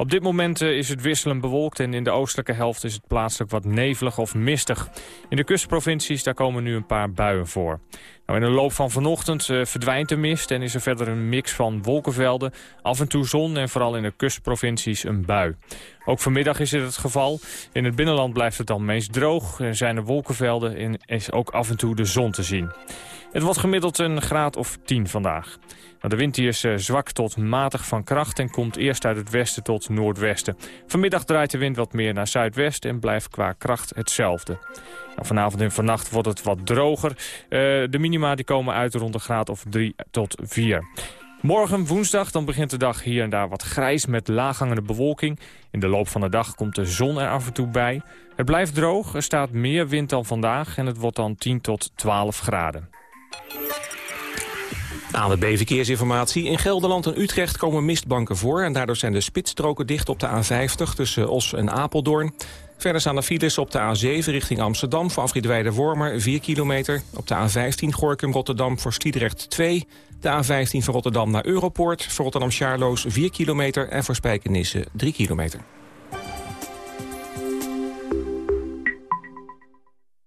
Op dit moment eh, is het wisselend bewolkt en in de oostelijke helft is het plaatselijk wat nevelig of mistig. In de kustprovincies daar komen nu een paar buien voor. Nou, in de loop van vanochtend uh, verdwijnt de mist en is er verder een mix van wolkenvelden, af en toe zon en vooral in de kustprovincies een bui. Ook vanmiddag is dit het geval. In het binnenland blijft het dan meest droog, er zijn er wolkenvelden en is ook af en toe de zon te zien. Het wordt gemiddeld een graad of 10 vandaag. De wind is uh, zwak tot matig van kracht en komt eerst uit het westen tot noordwesten. Vanmiddag draait de wind wat meer naar zuidwest en blijft qua kracht hetzelfde. Nou, vanavond en vannacht wordt het wat droger. Uh, de minima die komen uit rond een graad of 3 tot 4. Morgen, woensdag, dan begint de dag hier en daar wat grijs met laaghangende bewolking. In de loop van de dag komt de zon er af en toe bij. Het blijft droog, er staat meer wind dan vandaag en het wordt dan 10 tot 12 graden. Aan de B-verkeersinformatie. In Gelderland en Utrecht komen mistbanken voor... en daardoor zijn de spitsstroken dicht op de A50 tussen Os en Apeldoorn. Verder staan er files op de A7 richting Amsterdam... voor afrit wormer 4 kilometer. Op de A15 Gorkum-Rotterdam voor Stiedrecht 2. De A15 van Rotterdam naar Europoort. Voor Rotterdam-Charloes 4 kilometer. En voor Spijkenisse 3 kilometer.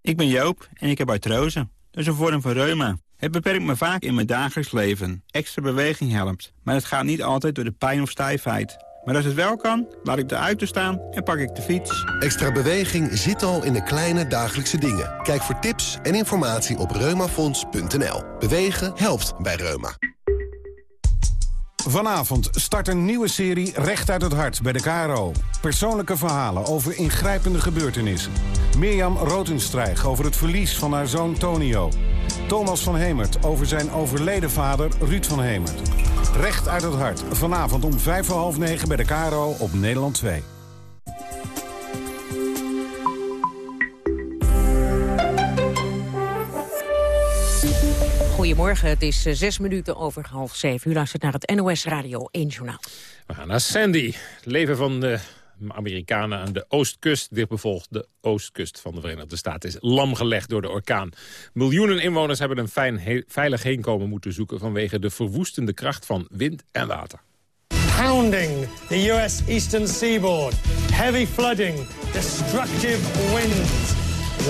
Ik ben Joop en ik heb artrose. Dat is een vorm van reuma. Het beperkt me vaak in mijn dagelijks leven. Extra beweging helpt, maar het gaat niet altijd door de pijn of stijfheid. Maar als het wel kan, laat ik de auto staan en pak ik de fiets. Extra beweging zit al in de kleine dagelijkse dingen. Kijk voor tips en informatie op reumafonds.nl. Bewegen helpt bij Reuma. Vanavond start een nieuwe serie Recht uit het Hart bij de KRO. Persoonlijke verhalen over ingrijpende gebeurtenissen. Mirjam Rotenstrijg over het verlies van haar zoon Tonio. Thomas van Hemert over zijn overleden vader Ruud van Hemert. Recht uit het Hart. Vanavond om vijf voor half negen bij de KRO op Nederland 2. Goedemorgen, het is eh, zes minuten over half zeven. U luistert naar het NOS Radio 1 Journaal. We gaan naar Sandy. Het leven van de Amerikanen aan de oostkust, dichtbevolgd de oostkust van de Verenigde Staten, is lamgelegd door de orkaan. Miljoenen inwoners hebben een fijn, veilig heenkomen moeten zoeken vanwege de verwoestende kracht van wind en water. Pounding the US eastern seaboard. Heavy flooding, destructive winds. De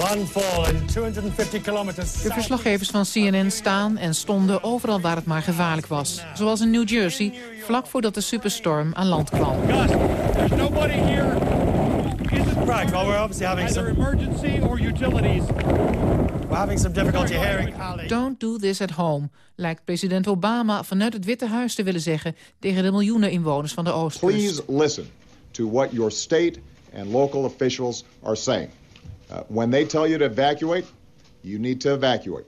verslaggevers van CNN staan en stonden overal waar het maar gevaarlijk was. Zoals in New Jersey, vlak voordat de superstorm aan land kwam. there's nobody here. Right, well we're obviously having some emergency or utilities. We're having some difficulty hearing. Don't do this at home, lijkt president Obama vanuit het Witte Huis te willen zeggen tegen de miljoenen inwoners van de Oostkust. Please listen to what your state and local officials are saying. Uh, when they tell you to evacuate, you need to evacuate.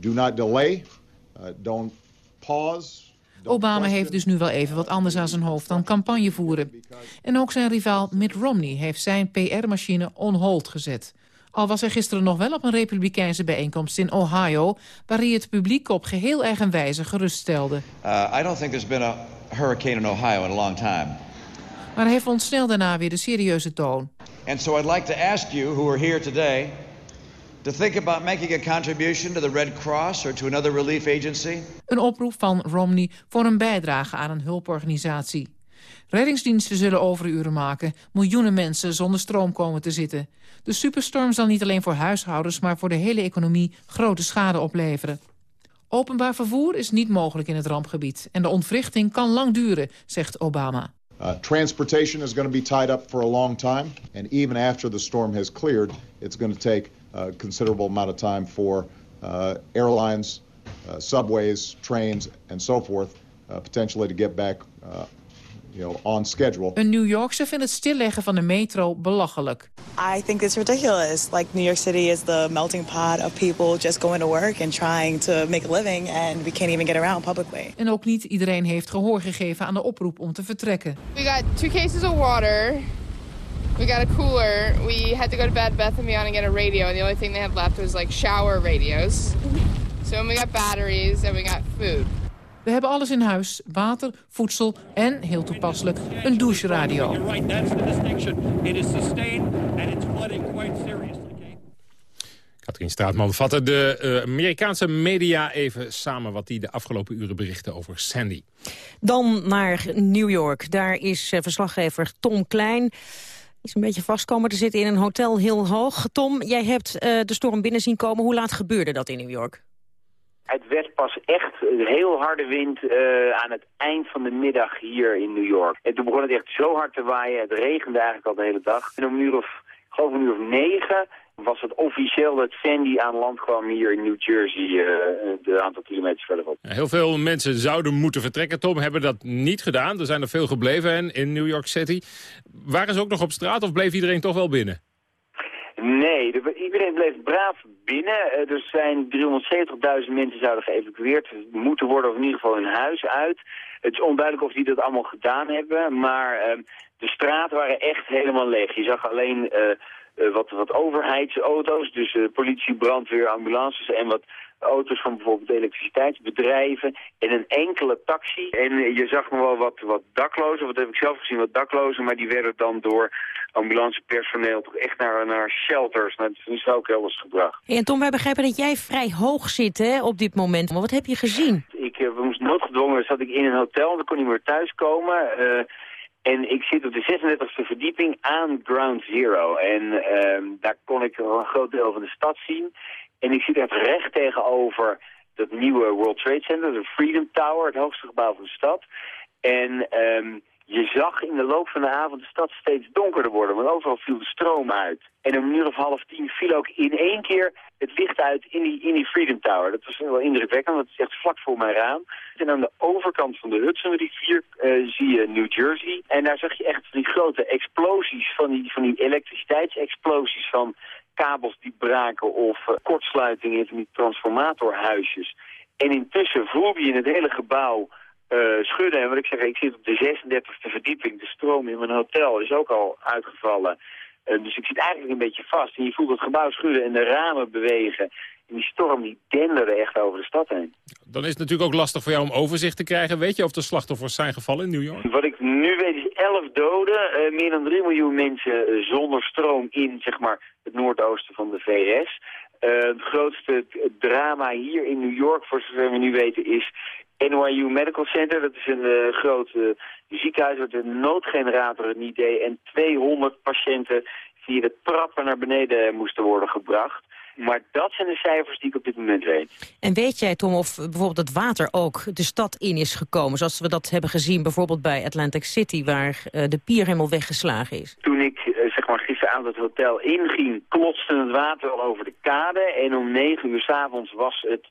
Do not delay. Uh, don't pause. Obama heeft dus nu wel even wat anders aan zijn hoofd dan campagne voeren. En ook zijn rivaal Mitt Romney heeft zijn PR-machine on hold gezet. Al was hij gisteren nog wel op een republikeinse bijeenkomst in Ohio... waar hij het publiek op geheel eigen wijze geruststelde. Uh, I don't think there's been a hurricane in Ohio in a long time. Maar hij vond snel daarna weer de serieuze toon. And so I'd like to ask you who are here today to think about making a contribution to the Red Cross or to another relief agency. Een oproep van Romney voor een bijdrage aan een hulporganisatie. Reddingsdiensten zullen overuren maken. Miljoenen mensen zonder stroom komen te zitten. De superstorm zal niet alleen voor huishoudens... maar voor de hele economie grote schade opleveren. Openbaar vervoer is niet mogelijk in het rampgebied. En de ontwrichting kan lang duren, zegt Obama. Uh, transportation is going to be tied up for a long time, and even after the storm has cleared, it's going to take a considerable amount of time for uh, airlines, uh, subways, trains, and so forth, uh, potentially to get back uh, you know, on schedule. Een New Yorkse vindt het stilleggen van de metro belachelijk. I think it's ridiculous. Like New York City is the melting pot of people just going to work and trying to make a living and we can't even get around publicly. En ook niet iedereen heeft gehoor gegeven aan de oproep om te vertrekken. We got two cases of water. We got a cooler. We had to go to bed, Beth and me on and get a radio. And the only thing they had left was like shower radios. So we got batteries and we got food. We hebben alles in huis. Water, voedsel en, heel toepasselijk, een doucheradio. Katrien Straatman vatte de uh, Amerikaanse media even samen... wat die de afgelopen uren berichten over Sandy. Dan naar New York. Daar is uh, verslaggever Tom Klein is een beetje vast komen te zitten in een hotel heel hoog. Tom, jij hebt uh, de storm binnen zien komen. Hoe laat gebeurde dat in New York? Het werd pas echt een heel harde wind uh, aan het eind van de middag hier in New York. En toen begon het echt zo hard te waaien. Het regende eigenlijk al de hele dag. En om een uur of, geloof een uur of negen was het officieel dat Sandy aan land kwam hier in New Jersey, uh, een aantal kilometers verderop. Heel veel mensen zouden moeten vertrekken, Tom, hebben dat niet gedaan. Er zijn er veel gebleven in New York City. Waren ze ook nog op straat of bleef iedereen toch wel binnen? Nee, de, iedereen bleef braaf binnen. Uh, er zijn 370.000 mensen zouden geëvacueerd moeten worden, of in ieder geval hun huis uit. Het is onduidelijk of die dat allemaal gedaan hebben, maar uh, de straten waren echt helemaal leeg. Je zag alleen uh, wat, wat overheidsauto's, dus politie, brandweer, ambulances en wat auto's van bijvoorbeeld elektriciteitsbedrijven en een enkele taxi. En je zag nog wel wat, wat daklozen, wat heb ik zelf gezien, wat daklozen, maar die werden dan door ambulancepersoneel toch echt naar, naar shelters, naar ook elders gebracht. en Tom, wij begrijpen dat jij vrij hoog zit hè, op dit moment. Maar wat heb je gezien? Ik uh, we moesten noodgedwongen, zat ik in een hotel, dan kon niet meer thuiskomen. Uh, en ik zit op de 36e verdieping aan Ground Zero. En uh, daar kon ik een groot deel van de stad zien. En ik zit echt recht tegenover dat nieuwe World Trade Center, de Freedom Tower, het hoogste gebouw van de stad. En um, je zag in de loop van de avond de stad steeds donkerder worden, want overal viel de stroom uit. En om een uur of half tien viel ook in één keer het licht uit in die, in die Freedom Tower. Dat was wel indrukwekkend, want het is echt vlak voor mijn raam. En aan de overkant van de Hudson-rivier uh, zie je New Jersey. En daar zag je echt die grote explosies, van die, van die elektriciteitsexplosies van kabels die braken of uh, kortsluitingen in die transformatorhuisjes. En intussen voelde je in het hele gebouw uh, schudden. En wat ik zeg, ik zit op de 36e verdieping. De stroom in mijn hotel is ook al uitgevallen. Uh, dus ik zit eigenlijk een beetje vast. En je voelt het gebouw schudden en de ramen bewegen. En die storm die denderde echt over de stad heen. Dan is het natuurlijk ook lastig voor jou om overzicht te krijgen. Weet je of de slachtoffers zijn gevallen in New York? Wat ik nu weet is 11 doden. Uh, meer dan 3 miljoen mensen zonder stroom in zeg maar, het noordoosten van de VS. het grootste drama hier in New York, voor zover we nu weten, is NYU Medical Center, dat is een uh, groot ziekenhuis waar de noodgenerator het niet deed. En 200 patiënten via de trappen naar beneden moesten worden gebracht. Maar dat zijn de cijfers die ik op dit moment weet. En weet jij, Tom, of bijvoorbeeld het water ook de stad in is gekomen... zoals we dat hebben gezien bijvoorbeeld bij Atlantic City... waar uh, de pier helemaal weggeslagen is? Toen ik zeg maar gisteravond het hotel inging, klotste het water al over de kade. En om negen uur s avonds was het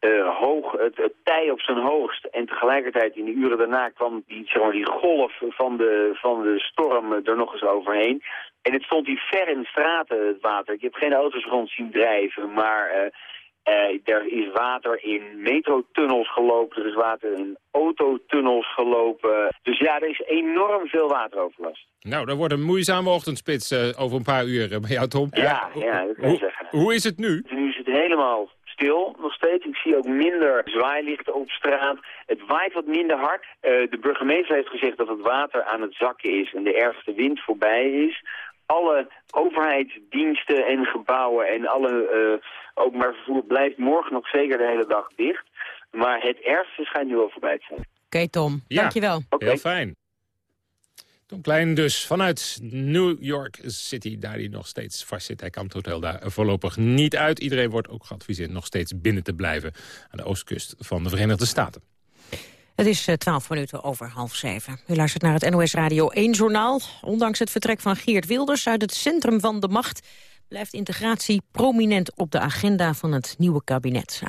uh, hoog, het, het, tij op zijn hoogst. En tegelijkertijd in de uren daarna kwam die, zeg maar, die golf van de, van de storm er nog eens overheen. En het stond hier ver in de straten, het water. Ik heb geen auto's rond zien drijven, maar uh, uh, er is water in metrotunnels gelopen. Er is water in autotunnels gelopen. Dus ja, er is enorm veel wateroverlast. Nou, dat wordt een moeizame ochtendspits over een paar uur bij jou, Tom. Ja, ja, dat kan je zeggen. Hoe is het nu? Nu is het helemaal stil nog steeds. Ik zie ook minder zwaailichten op straat. Het waait wat minder hard. Uh, de burgemeester heeft gezegd dat het water aan het zakken is en de ergste wind voorbij is. Alle overheidsdiensten en gebouwen en alle uh, openbaar vervoer blijft morgen nog zeker de hele dag dicht. Maar het ergste schijnt nu al voorbij te zijn. Oké Tom, ja, dankjewel. Okay. Heel fijn. Tom Klein dus vanuit New York City, daar hij nog steeds vast zit. Hij kan het hotel daar voorlopig niet uit. Iedereen wordt ook geadviseerd nog steeds binnen te blijven... aan de oostkust van de Verenigde Staten. Het is twaalf minuten over half zeven. U luistert naar het NOS Radio 1-journaal. Ondanks het vertrek van Geert Wilders uit het centrum van de macht... blijft integratie prominent op de agenda van het nieuwe kabinet.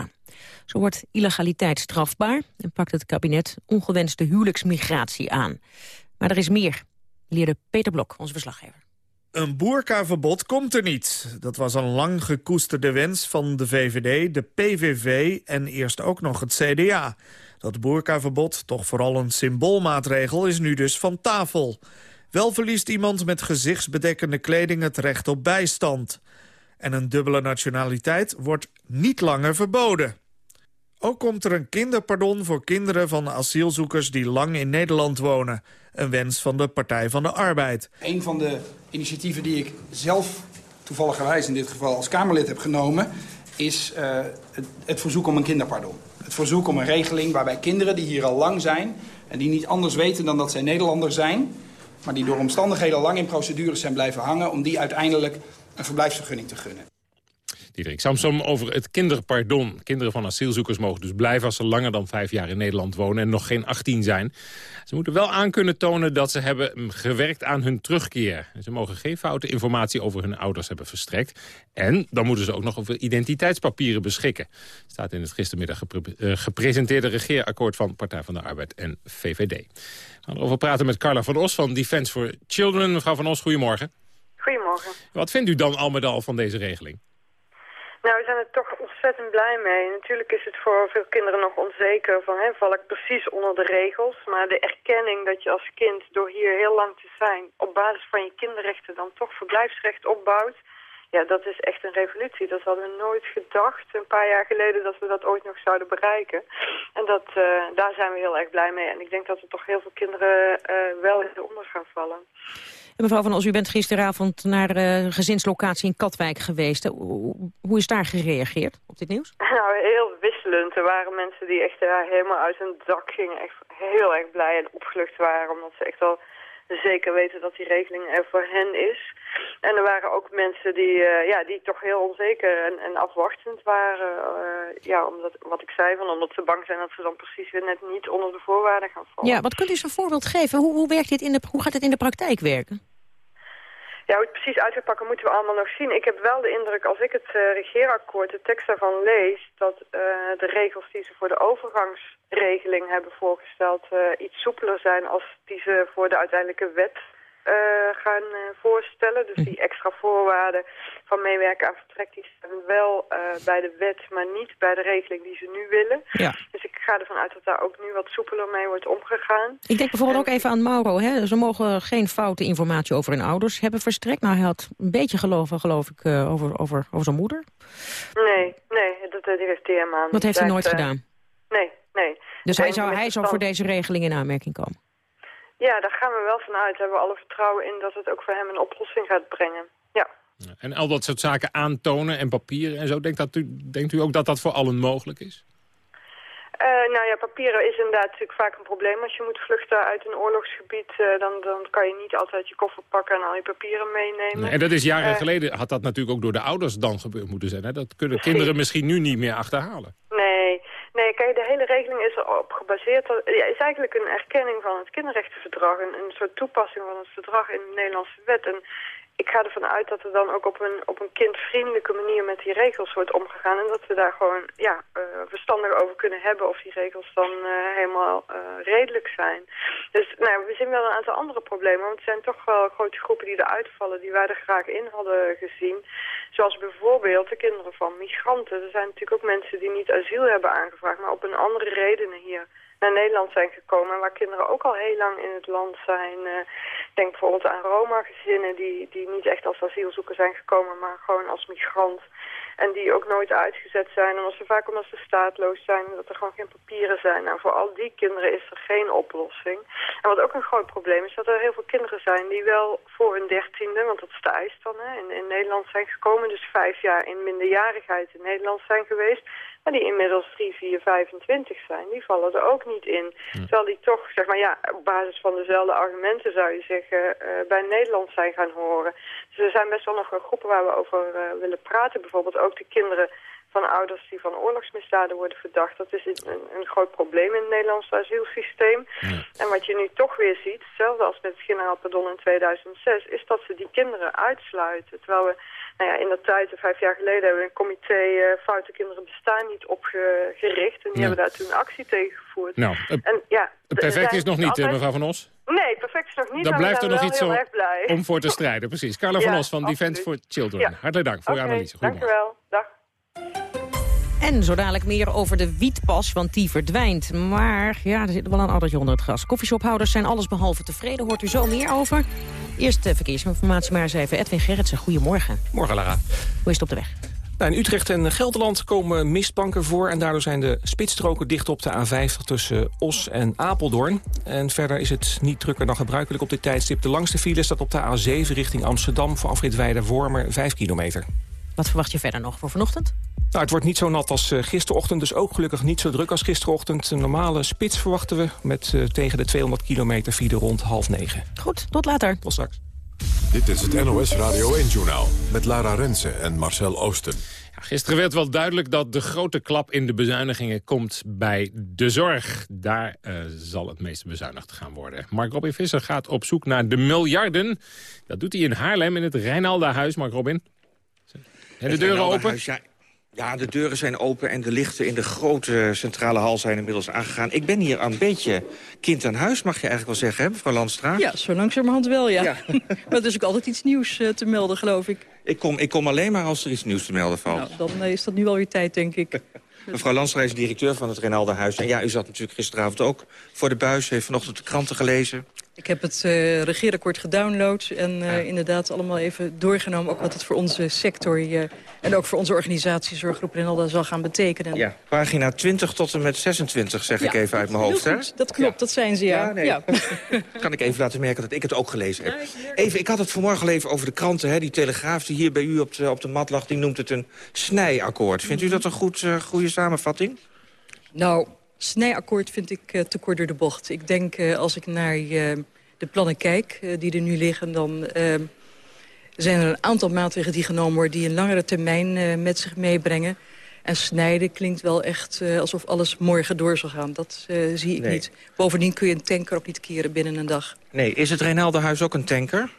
Zo wordt illegaliteit strafbaar en pakt het kabinet ongewenste huwelijksmigratie aan. Maar er is meer leerde Peter Blok, onze verslaggever. Een boerkaverbod komt er niet. Dat was een lang gekoesterde wens van de VVD, de PVV en eerst ook nog het CDA. Dat boerkaverbod, toch vooral een symboolmaatregel, is nu dus van tafel. Wel verliest iemand met gezichtsbedekkende kleding het recht op bijstand. En een dubbele nationaliteit wordt niet langer verboden. Ook komt er een kinderpardon voor kinderen van asielzoekers die lang in Nederland wonen. Een wens van de Partij van de Arbeid. Een van de initiatieven die ik zelf toevallig in dit geval als Kamerlid heb genomen... is het, het verzoek om een kinderpardon. Het verzoek om een regeling waarbij kinderen die hier al lang zijn... en die niet anders weten dan dat zij Nederlander zijn... maar die door omstandigheden lang in procedures zijn blijven hangen... om die uiteindelijk een verblijfsvergunning te gunnen. Diederik Samsom over het kinderpardon. Kinderen van asielzoekers mogen dus blijven als ze langer dan vijf jaar in Nederland wonen en nog geen 18 zijn. Ze moeten wel aan kunnen tonen dat ze hebben gewerkt aan hun terugkeer. Ze mogen geen foute informatie over hun ouders hebben verstrekt. En dan moeten ze ook nog over identiteitspapieren beschikken. Staat in het gistermiddag eh, gepresenteerde regeerakkoord van Partij van de Arbeid en VVD. We gaan erover praten met Carla van Os van Defence for Children. Mevrouw van Os, goedemorgen. Goedemorgen. Wat vindt u dan al met al van deze regeling? Nou, we zijn er toch ontzettend blij mee. Natuurlijk is het voor veel kinderen nog onzeker van, hè, val ik precies onder de regels. Maar de erkenning dat je als kind door hier heel lang te zijn op basis van je kinderrechten dan toch verblijfsrecht opbouwt. Ja, dat is echt een revolutie. Dat hadden we nooit gedacht een paar jaar geleden dat we dat ooit nog zouden bereiken. En dat, uh, daar zijn we heel erg blij mee. En ik denk dat er toch heel veel kinderen uh, wel in de onder gaan vallen. Mevrouw Van Os, u bent gisteravond naar de gezinslocatie in Katwijk geweest. Hoe is daar gereageerd op dit nieuws? Nou, heel wisselend. Er waren mensen die echt ja, helemaal uit hun dak gingen. Echt heel erg blij en opgelucht waren. Omdat ze echt al zeker weten dat die regeling er voor hen is. En er waren ook mensen die, uh, ja, die toch heel onzeker en, en afwachtend waren. Uh, ja, omdat, wat ik zei, van, omdat ze bang zijn dat ze dan precies weer net niet onder de voorwaarden gaan vallen. Ja, wat kunt u zo'n voorbeeld geven? Hoe, hoe, werkt dit in de, hoe gaat het in de praktijk werken? Ja, hoe het precies uit pakken moeten we allemaal nog zien. Ik heb wel de indruk, als ik het uh, regeerakkoord, de tekst daarvan lees... dat uh, de regels die ze voor de overgangsregeling hebben voorgesteld... Uh, iets soepeler zijn als die ze voor de uiteindelijke wet gaan uh, voorstellen. Dus die extra voorwaarden van meewerken aan vertrek... die staan wel uh, bij de wet, maar niet bij de regeling die ze nu willen. Ja. Dus ik ga ervan uit dat daar ook nu wat soepeler mee wordt omgegaan. Ik denk bijvoorbeeld en... ook even aan Mauro. Hè? Ze mogen geen foute informatie over hun ouders hebben verstrekt. Nou, hij had een beetje geloven, geloof ik, over, over, over zijn moeder. Nee, nee, dat, dat heeft hij helemaal Dat heeft hij nooit gedaan? Nee, nee. Dus hij zou, hij zou voor deze regeling in aanmerking komen? Ja, daar gaan we wel vanuit. We hebben alle vertrouwen in dat het ook voor hem een oplossing gaat brengen. Ja. En al dat soort zaken aantonen en papieren en zo, denkt, dat u, denkt u ook dat dat voor allen mogelijk is? Uh, nou ja, papieren is inderdaad natuurlijk vaak een probleem. Als je moet vluchten uit een oorlogsgebied, uh, dan, dan kan je niet altijd je koffer pakken en al je papieren meenemen. Nee, en dat is jaren uh, geleden, had dat natuurlijk ook door de ouders dan gebeurd moeten zijn. Hè? Dat kunnen kinderen misschien nu niet meer achterhalen. Nee, nee, kijk, de hele regeling is erop gebaseerd. Dat, ja, is eigenlijk een erkenning van het kinderrechtenverdrag. Een, een soort toepassing van het verdrag in de Nederlandse wet. En ik ga ervan uit dat er dan ook op een, op een kindvriendelijke manier met die regels wordt omgegaan. En dat we daar gewoon ja, uh, verstandig over kunnen hebben of die regels dan uh, helemaal uh, redelijk zijn. Dus nou, we zien wel een aantal andere problemen. Want er zijn toch wel grote groepen die eruit vallen die wij er graag in hadden gezien. Zoals bijvoorbeeld de kinderen van migranten. Er zijn natuurlijk ook mensen die niet asiel hebben aangevraagd, maar op een andere redenen hier naar Nederland zijn gekomen... waar kinderen ook al heel lang in het land zijn. Uh, denk bijvoorbeeld aan Roma-gezinnen die, die niet echt als asielzoeker zijn gekomen... maar gewoon als migrant. En die ook nooit uitgezet zijn. Omdat ze vaak omdat ze staatloos zijn en dat er gewoon geen papieren zijn. Nou, voor al die kinderen is er geen oplossing. En wat ook een groot probleem is dat er heel veel kinderen zijn die wel voor hun dertiende, want dat is de eis dan, hè, in, in Nederland zijn gekomen. Dus vijf jaar in minderjarigheid in Nederland zijn geweest. Maar die inmiddels 3, 4, 25 zijn, die vallen er ook niet in. Terwijl die toch, zeg maar ja, op basis van dezelfde argumenten zou je zeggen, uh, bij Nederland zijn gaan horen. Dus er zijn best wel nog groepen waar we over uh, willen praten. Bijvoorbeeld ook de kinderen van ouders die van oorlogsmisdaden worden verdacht. Dat is een, een groot probleem in het Nederlandse asielsysteem. Ja. En wat je nu toch weer ziet, hetzelfde als met het generaal pardon in 2006... is dat ze die kinderen uitsluiten. Terwijl we nou ja, in de tijd, vijf jaar geleden, hebben we een comité uh, Foute Kinderen Bestaan niet opgericht. En die ja. hebben daar toen actie tegen gevoerd. Nou, en, ja, perfect is nog niet, altijd... mevrouw Van Os? Nee, perfect is nog niet. Dan blijft er nog iets om, om voor te strijden, precies. Carla van Os van Defence for Children. Hartelijk dank voor okay, uw analyse. Dank u wel. Dag. En zo dadelijk meer over de wietpas, want die verdwijnt. Maar ja, er zit wel een addertje onder het gras. Koffieshophouders zijn allesbehalve tevreden. Hoort u zo meer over? Eerst de verkeersinformatie maar eens even. Edwin Gerritsen, goedemorgen. Morgen, Lara. Hoe is het op de weg? Nou, in Utrecht en Gelderland komen mistbanken voor... en daardoor zijn de spitsstroken dicht op de A50 tussen Os en Apeldoorn. En verder is het niet drukker dan gebruikelijk op dit tijdstip. De langste file staat op de A7 richting Amsterdam... voor afrit Weide-Wormer, 5 kilometer. Wat verwacht je verder nog voor vanochtend? Nou, het wordt niet zo nat als uh, gisterochtend, dus ook gelukkig niet zo druk als gisterochtend. Een normale spits verwachten we met uh, tegen de 200 kilometer file rond half negen. Goed, tot later. Tot straks. Dit is het NOS Radio 1-journaal met Lara Rensen en Marcel Oosten. Ja, gisteren werd wel duidelijk dat de grote klap in de bezuinigingen komt bij de zorg. Daar uh, zal het meeste bezuinigd gaan worden. Mark Robin Visser gaat op zoek naar de miljarden. Dat doet hij in Haarlem in het Rijnalda huis, Mark Robin. En de deuren open? Ja, Ja, de deuren zijn open en de lichten in de grote centrale hal zijn inmiddels aangegaan. Ik ben hier een beetje kind aan huis, mag je eigenlijk wel zeggen, hè, mevrouw Landstra? Ja, zo langzamerhand wel, ja. maar er is ook altijd iets nieuws uh, te melden, geloof ik. Ik kom, ik kom alleen maar als er iets nieuws te melden valt. Nou, dan uh, is dat nu alweer tijd, denk ik. Mevrouw Landstra is directeur van het Renaldenhuis. En ja, u zat natuurlijk gisteravond ook voor de buis. heeft vanochtend de kranten gelezen. Ik heb het uh, regeerakkoord gedownload en uh, inderdaad allemaal even doorgenomen... ook wat het voor onze sector uh, en ook voor onze organisatie Zorggroep Renalda zal gaan betekenen. Ja, pagina 20 tot en met 26 zeg ja, ik even uit mijn hoofd. Hè? Dat klopt, ja. dat zijn ze, ja. nee. kan ik even laten merken dat ik het ook gelezen heb. Even, ik had het vanmorgen al even over de kranten. Hè? Die Telegraaf die hier bij u op de, op de mat lag, die noemt het een snijakkoord. Vindt u dat een goed, goede samenvatting? Nou, snijakkoord vind ik uh, te kort door de bocht. Ik denk, uh, als ik naar uh, de plannen kijk die er nu liggen... dan zijn er een aantal maatregelen die genomen worden... die een langere termijn met zich meebrengen. En snijden klinkt wel echt alsof alles morgen door zal gaan. Dat zie ik nee. niet. Bovendien kun je een tanker ook niet keren binnen een dag. Nee, is het Reinaldenhuis ook een tanker?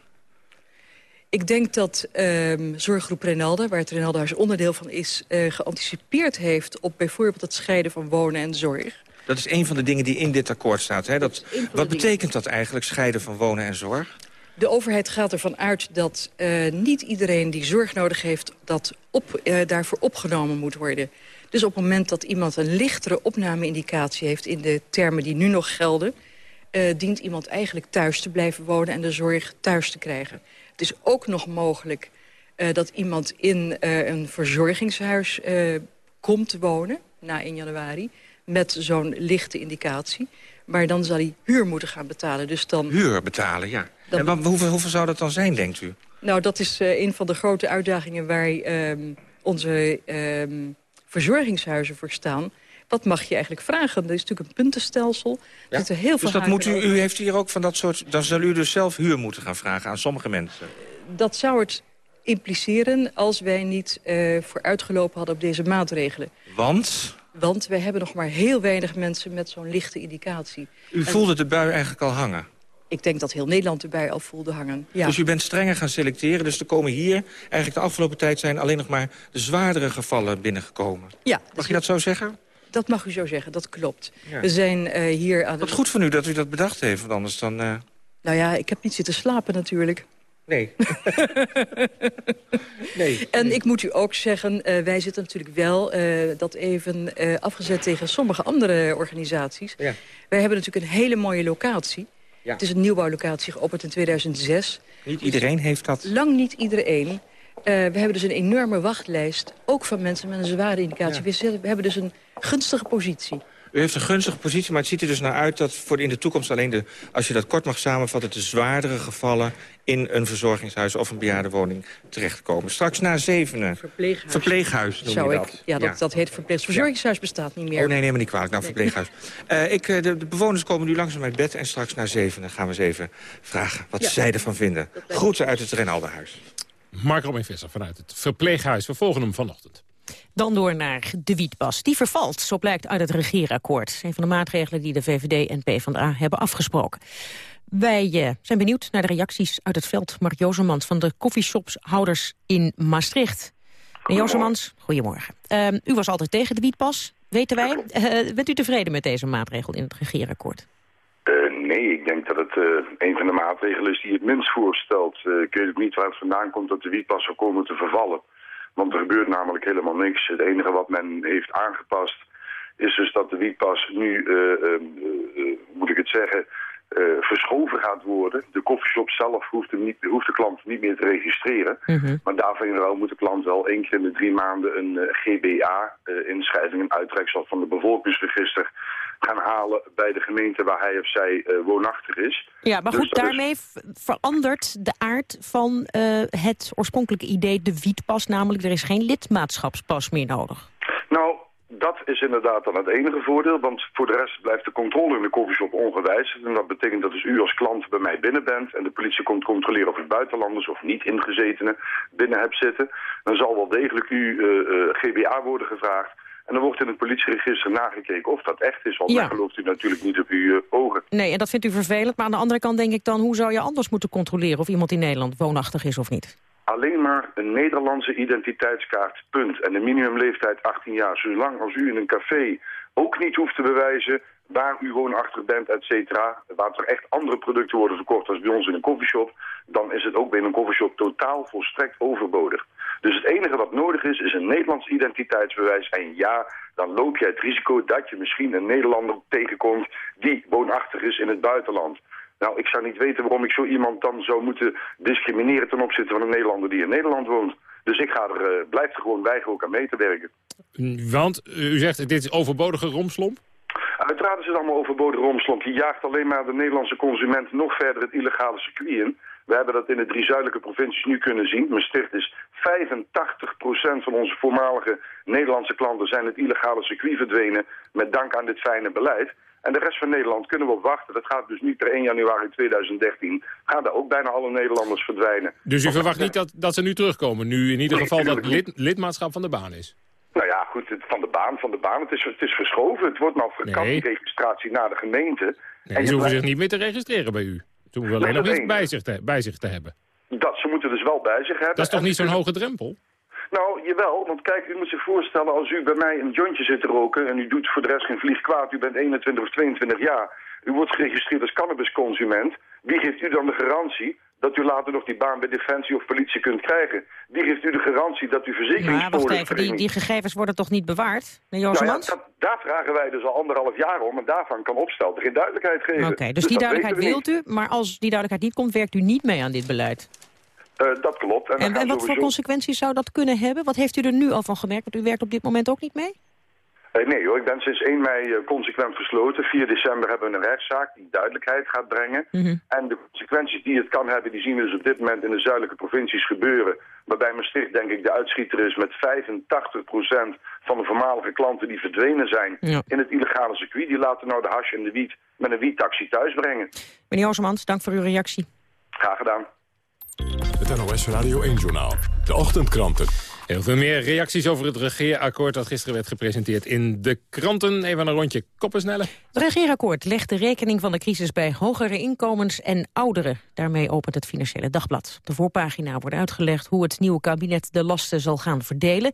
Ik denk dat um, Zorggroep Renalde, waar het Renaldenhuis onderdeel van is... Uh, geanticipeerd heeft op bijvoorbeeld het scheiden van wonen en zorg. Dat is een van de dingen die in dit akkoord staat. Hè? Dat, wat betekent dat eigenlijk, scheiden van wonen en zorg? De overheid gaat ervan uit dat uh, niet iedereen die zorg nodig heeft... Dat op, uh, daarvoor opgenomen moet worden. Dus op het moment dat iemand een lichtere opname-indicatie heeft... in de termen die nu nog gelden... Uh, dient iemand eigenlijk thuis te blijven wonen en de zorg thuis te krijgen. Het is ook nog mogelijk uh, dat iemand in uh, een verzorgingshuis komt wonen... na 1 januari, met zo'n lichte indicatie. Maar dan zal hij huur moeten gaan betalen. Dus dan... Huur betalen, ja. Dan... En wat, hoeveel, hoeveel zou dat dan zijn, denkt u? Nou, dat is een van de grote uitdagingen waar um, onze um, verzorgingshuizen voor staan wat mag je eigenlijk vragen? Er is natuurlijk een puntenstelsel. Ja? Er heel dus dat moet u, u heeft hier ook van dat soort... dan zal u dus zelf huur moeten gaan vragen aan sommige mensen. Dat zou het impliceren als wij niet uh, vooruitgelopen hadden op deze maatregelen. Want? Want wij hebben nog maar heel weinig mensen met zo'n lichte indicatie. U voelde de bui eigenlijk al hangen? Ik denk dat heel Nederland erbij al voelde hangen. Ja. Dus u bent strenger gaan selecteren. Dus er komen hier, eigenlijk de afgelopen tijd zijn alleen nog maar de zwaardere gevallen binnengekomen. Ja. Mag je dat zo zeggen? Dat mag u zo zeggen, dat klopt. Ja. We zijn uh, hier aan... Wat goed van u dat u dat bedacht heeft, want anders dan... Uh... Nou ja, ik heb niet zitten slapen natuurlijk. Nee. nee. En ik moet u ook zeggen, uh, wij zitten natuurlijk wel uh, dat even uh, afgezet tegen sommige andere organisaties. Ja. Wij hebben natuurlijk een hele mooie locatie. Ja. Het is een nieuwbouwlocatie geopend in 2006. Niet iedereen heeft dat. Lang niet iedereen. Uh, we hebben dus een enorme wachtlijst, ook van mensen met een zware indicatie. Ja. We hebben dus een gunstige positie. U heeft een gunstige positie, maar het ziet er dus naar uit dat voor in de toekomst alleen de, als je dat kort mag samenvatten, de zwaardere gevallen in een verzorgingshuis of een bejaardenwoning terechtkomen. Straks na zevenen. Verpleeghuis. Verpleeghuis noem Zou je dat. Ik, ja, dat, ja. dat heet verpleeghuis. Verzorgingshuis bestaat niet meer. Oh nee, neem me niet kwalijk. Nou, nee. verpleeghuis. Uh, ik, de, de, bewoners komen nu langzaam uit bed en straks na zevenen gaan we eens even vragen wat ja. zij ervan vinden. Groeten uit het Renaldenhuis. Mark Robin Visser vanuit het verpleeghuis. We volgen hem vanochtend. Dan door naar de wietpas. Die vervalt, zo blijkt uit het regeerakkoord. Een van de maatregelen die de VVD en PvdA hebben afgesproken. Wij uh, zijn benieuwd naar de reacties uit het veld. Mark Jozemans van de koffieshopshouders in Maastricht. Meneer Jozemans, goedemorgen. Uh, u was altijd tegen de wietpas, weten wij. Uh, bent u tevreden met deze maatregel in het regeerakkoord? Uh, nee, ik denk dat het uh, een van de maatregelen is die het minst voorstelt. Uh, ik weet ook niet waar het vandaan komt dat de wietpas zou komen te vervallen. Want er gebeurt namelijk helemaal niks. Het enige wat men heeft aangepast is dus dat de wietpas nu, moet ik het zeggen, verschoven gaat worden. De koffieshop zelf hoeft, niet, hoeft, de klant niet meer te registreren. -hmm. Maar daarvoor in ruil moet de klant wel één keer in de drie maanden een GBA-inschrijving, een uittreksel van de bevolkingsregister gaan halen bij de gemeente waar hij of zij woonachtig is. Ja, maar goed, dus daarmee is... verandert de aard van het oorspronkelijke idee de wietpas. Namelijk, er is geen lidmaatschapspas meer nodig. Dat is inderdaad dan het enige voordeel, want voor de rest blijft de controle in de koffieshop ongewijzigd. En dat betekent dat dus u als klant bij mij binnen bent en de politie komt controleren of u buitenlanders of niet ingezetenen binnen hebt zitten. Dan zal wel degelijk u uh, GBA worden gevraagd. En dan wordt in het politieregister nagekeken of dat echt is. Want ja. dan gelooft u natuurlijk niet op uw uh, ogen. Nee, en dat vindt u vervelend. Maar aan de andere kant denk ik dan... hoe zou je anders moeten controleren of iemand in Nederland woonachtig is of niet? Alleen maar een Nederlandse identiteitskaart, punt. En de minimumleeftijd 18 jaar. Zolang als u in een café ook niet hoeft te bewijzen waar u woonachtig bent, et cetera, waar er echt andere producten worden verkocht als bij ons in een koffieshop, dan is het ook bij een koffieshop totaal volstrekt overbodig. Dus het enige wat nodig is, is een Nederlands identiteitsbewijs. En ja, dan loop je het risico dat je misschien een Nederlander tegenkomt die woonachtig is in het buitenland. Nou, ik zou niet weten waarom ik zo iemand dan zou moeten discrimineren ten opzichte van een Nederlander die in Nederland woont. Dus ik ga er, uh, blijf er gewoon weigeren ook aan mee te werken. Want u zegt, dit is overbodige romslomp? Uiteraard is het allemaal overbodige romslomp. Je jaagt alleen maar de Nederlandse consument nog verder het illegale circuit in. We hebben dat in de drie zuidelijke provincies nu kunnen zien. Maastricht is 85% van onze voormalige Nederlandse klanten zijn het illegale circuit verdwenen met dank aan dit fijne beleid. En de rest van Nederland kunnen we op wachten. Dat gaat dus niet per 1 januari 2013. Gaan daar ook bijna alle Nederlanders verdwijnen. Dus u verwacht niet dat, dat ze nu terugkomen? Nu in ieder geval dat lid, lidmaatschap van de baan is? Nou ja, goed, van de baan, van de baan. Het is, het is verschoven. Het wordt nou verkant, nee. registratie naar de gemeente. Nee, en ze hoeven zich niet meer te registreren bij u. Ze hoeven alleen nog iets bij zich, te, bij zich te hebben. Dat, ze moeten dus wel bij zich hebben. Dat is toch niet zo'n hoge drempel? Nou, jawel, want kijk, u moet zich voorstellen als u bij mij een jointje zit te roken... en u doet voor de rest geen vlieg kwaad, u bent 21 of 22 jaar... u wordt geregistreerd als cannabisconsument... wie geeft u dan de garantie dat u later nog die baan bij Defensie of politie kunt krijgen? Wie geeft u de garantie dat u verzekeringspolen... Maar wacht even, die, die, gegevens worden toch niet bewaard, meneer nou ja, dat, Daar vragen wij dus al anderhalf jaar om en daarvan kan opstelten geen duidelijkheid geven. Oké, dus, dus, die duidelijkheid wilt u, maar als die duidelijkheid niet komt... werkt u niet mee aan dit beleid? Uh, dat klopt. En, en, en wat voor consequenties zou dat kunnen hebben? Wat heeft u er nu al van gemerkt? Want u werkt op dit moment ook niet mee? Uh, nee hoor, ik ben sinds 1 mei uh, consequent gesloten. 4 december hebben we een rechtszaak die duidelijkheid gaat brengen. Mm -hmm. En de consequenties die het kan hebben, die zien we dus op dit moment in de zuidelijke provincies gebeuren. Waarbij Maastricht denk ik de uitschieter is met 85% van de voormalige klanten die verdwenen zijn ja. in het illegale circuit. Die laten nou de hash en de wiet met een wietaxi thuis brengen. Meneer Oosemans, dank voor uw reactie. Graag gedaan. Het NOS Radio 1-journaal. De ochtendkranten. Heel veel meer reacties over het regeerakkoord dat gisteren werd gepresenteerd in de kranten. Even een rondje koppen snellen. Het regeerakkoord legt de rekening van de crisis bij hogere inkomens en ouderen. Daarmee opent het Financiële Dagblad. Op de voorpagina wordt uitgelegd hoe het nieuwe kabinet de lasten zal gaan verdelen.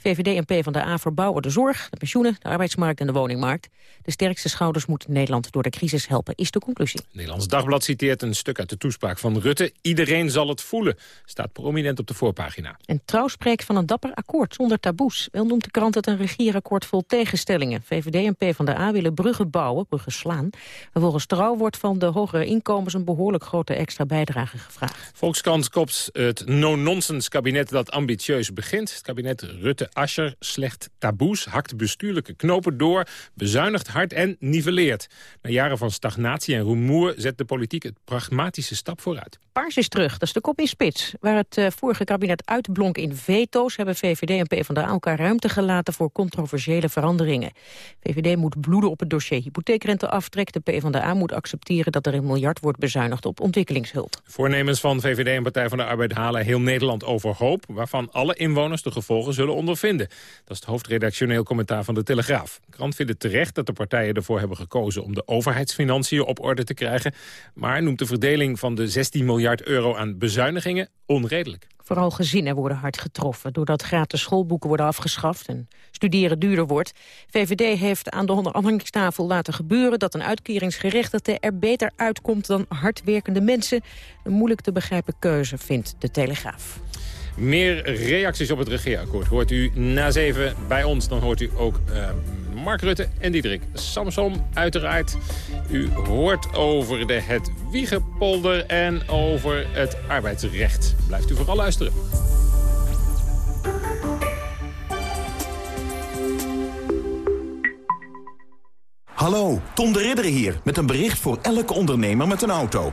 VVD en PvdA verbouwen de zorg, de pensioenen, de arbeidsmarkt en de woningmarkt. De sterkste schouders moeten Nederland door de crisis helpen, is de conclusie. Nederlands Dagblad citeert een stuk uit de toespraak van Rutte. Iedereen zal het voelen, staat prominent op de voorpagina. En trouw spreekt van een dapper akkoord zonder taboes. Wel noemt de krant het een regierakkoord vol tegenstellingen. VVD en PvdA willen bruggen bouwen, bruggen slaan. En volgens trouw wordt van de hogere inkomens een behoorlijk grote extra bijdrage gevraagd. Volkskrant kopt het no-nonsense kabinet dat ambitieus begint. Het kabinet Rutte Ascher slecht taboes, hakt bestuurlijke knopen door, bezuinigt hard en nivelleert. Na jaren van stagnatie en rumoer zet de politiek het pragmatische stap vooruit. Paars is terug, dat is de kop in spits. Waar het uh, vorige kabinet uitblonk in veto's... hebben VVD en PvdA elkaar ruimte gelaten voor controversiële veranderingen. VVD moet bloeden op het dossier hypotheekrenteaftrek. De PvdA moet accepteren dat er een miljard wordt bezuinigd op ontwikkelingshulp. Voornemens van VVD en Partij van de Arbeid halen heel Nederland overhoop... waarvan alle inwoners de gevolgen zullen ondervinden. Dat is het hoofdredactioneel commentaar van de Telegraaf. De krant vindt het terecht dat de partijen ervoor hebben gekozen... om de overheidsfinanciën op orde te krijgen... maar noemt de verdeling van de 16 miljard miljard euro aan bezuinigingen onredelijk. Vooral gezinnen worden hard getroffen doordat gratis schoolboeken worden afgeschaft en studeren duurder wordt. VVD heeft aan de onderhandelingstafel laten gebeuren dat een uitkeringsgerechtigde er beter uitkomt dan hardwerkende mensen. Een moeilijk te begrijpen keuze, vindt de Telegraaf. Meer reacties op het regeerakkoord hoort u na zeven bij ons. Dan hoort u ook uh, Mark Rutte en Diederik Samsom uiteraard. U hoort over de Het Wiegepolder en over het arbeidsrecht. Blijft u vooral luisteren. Hallo, Tom de Ridder hier met een bericht voor elke ondernemer met een auto.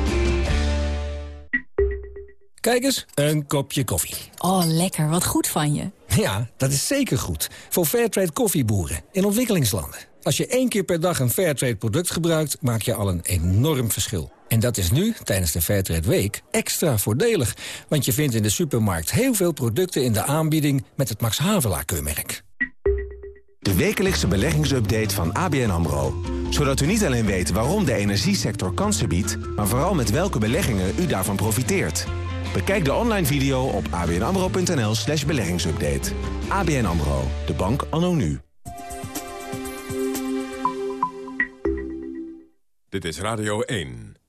Kijk eens, een kopje koffie. Oh, lekker. Wat goed van je. Ja, dat is zeker goed. Voor Fairtrade koffieboeren in ontwikkelingslanden. Als je één keer per dag een Fairtrade product gebruikt, maak je al een enorm verschil. En dat is nu, tijdens de Fairtrade Week, extra voordelig. Want je vindt in de supermarkt heel veel producten in de aanbieding met het Max Havelaar-keurmerk. De wekelijkse beleggingsupdate van ABN AMRO. Zodat u niet alleen weet waarom de energiesector kansen biedt... maar vooral met welke beleggingen u daarvan profiteert. Bekijk de online video op abnamro.nl slash beleggingsupdate. ABN AMRO, de bank anno nu. Dit is Radio 1.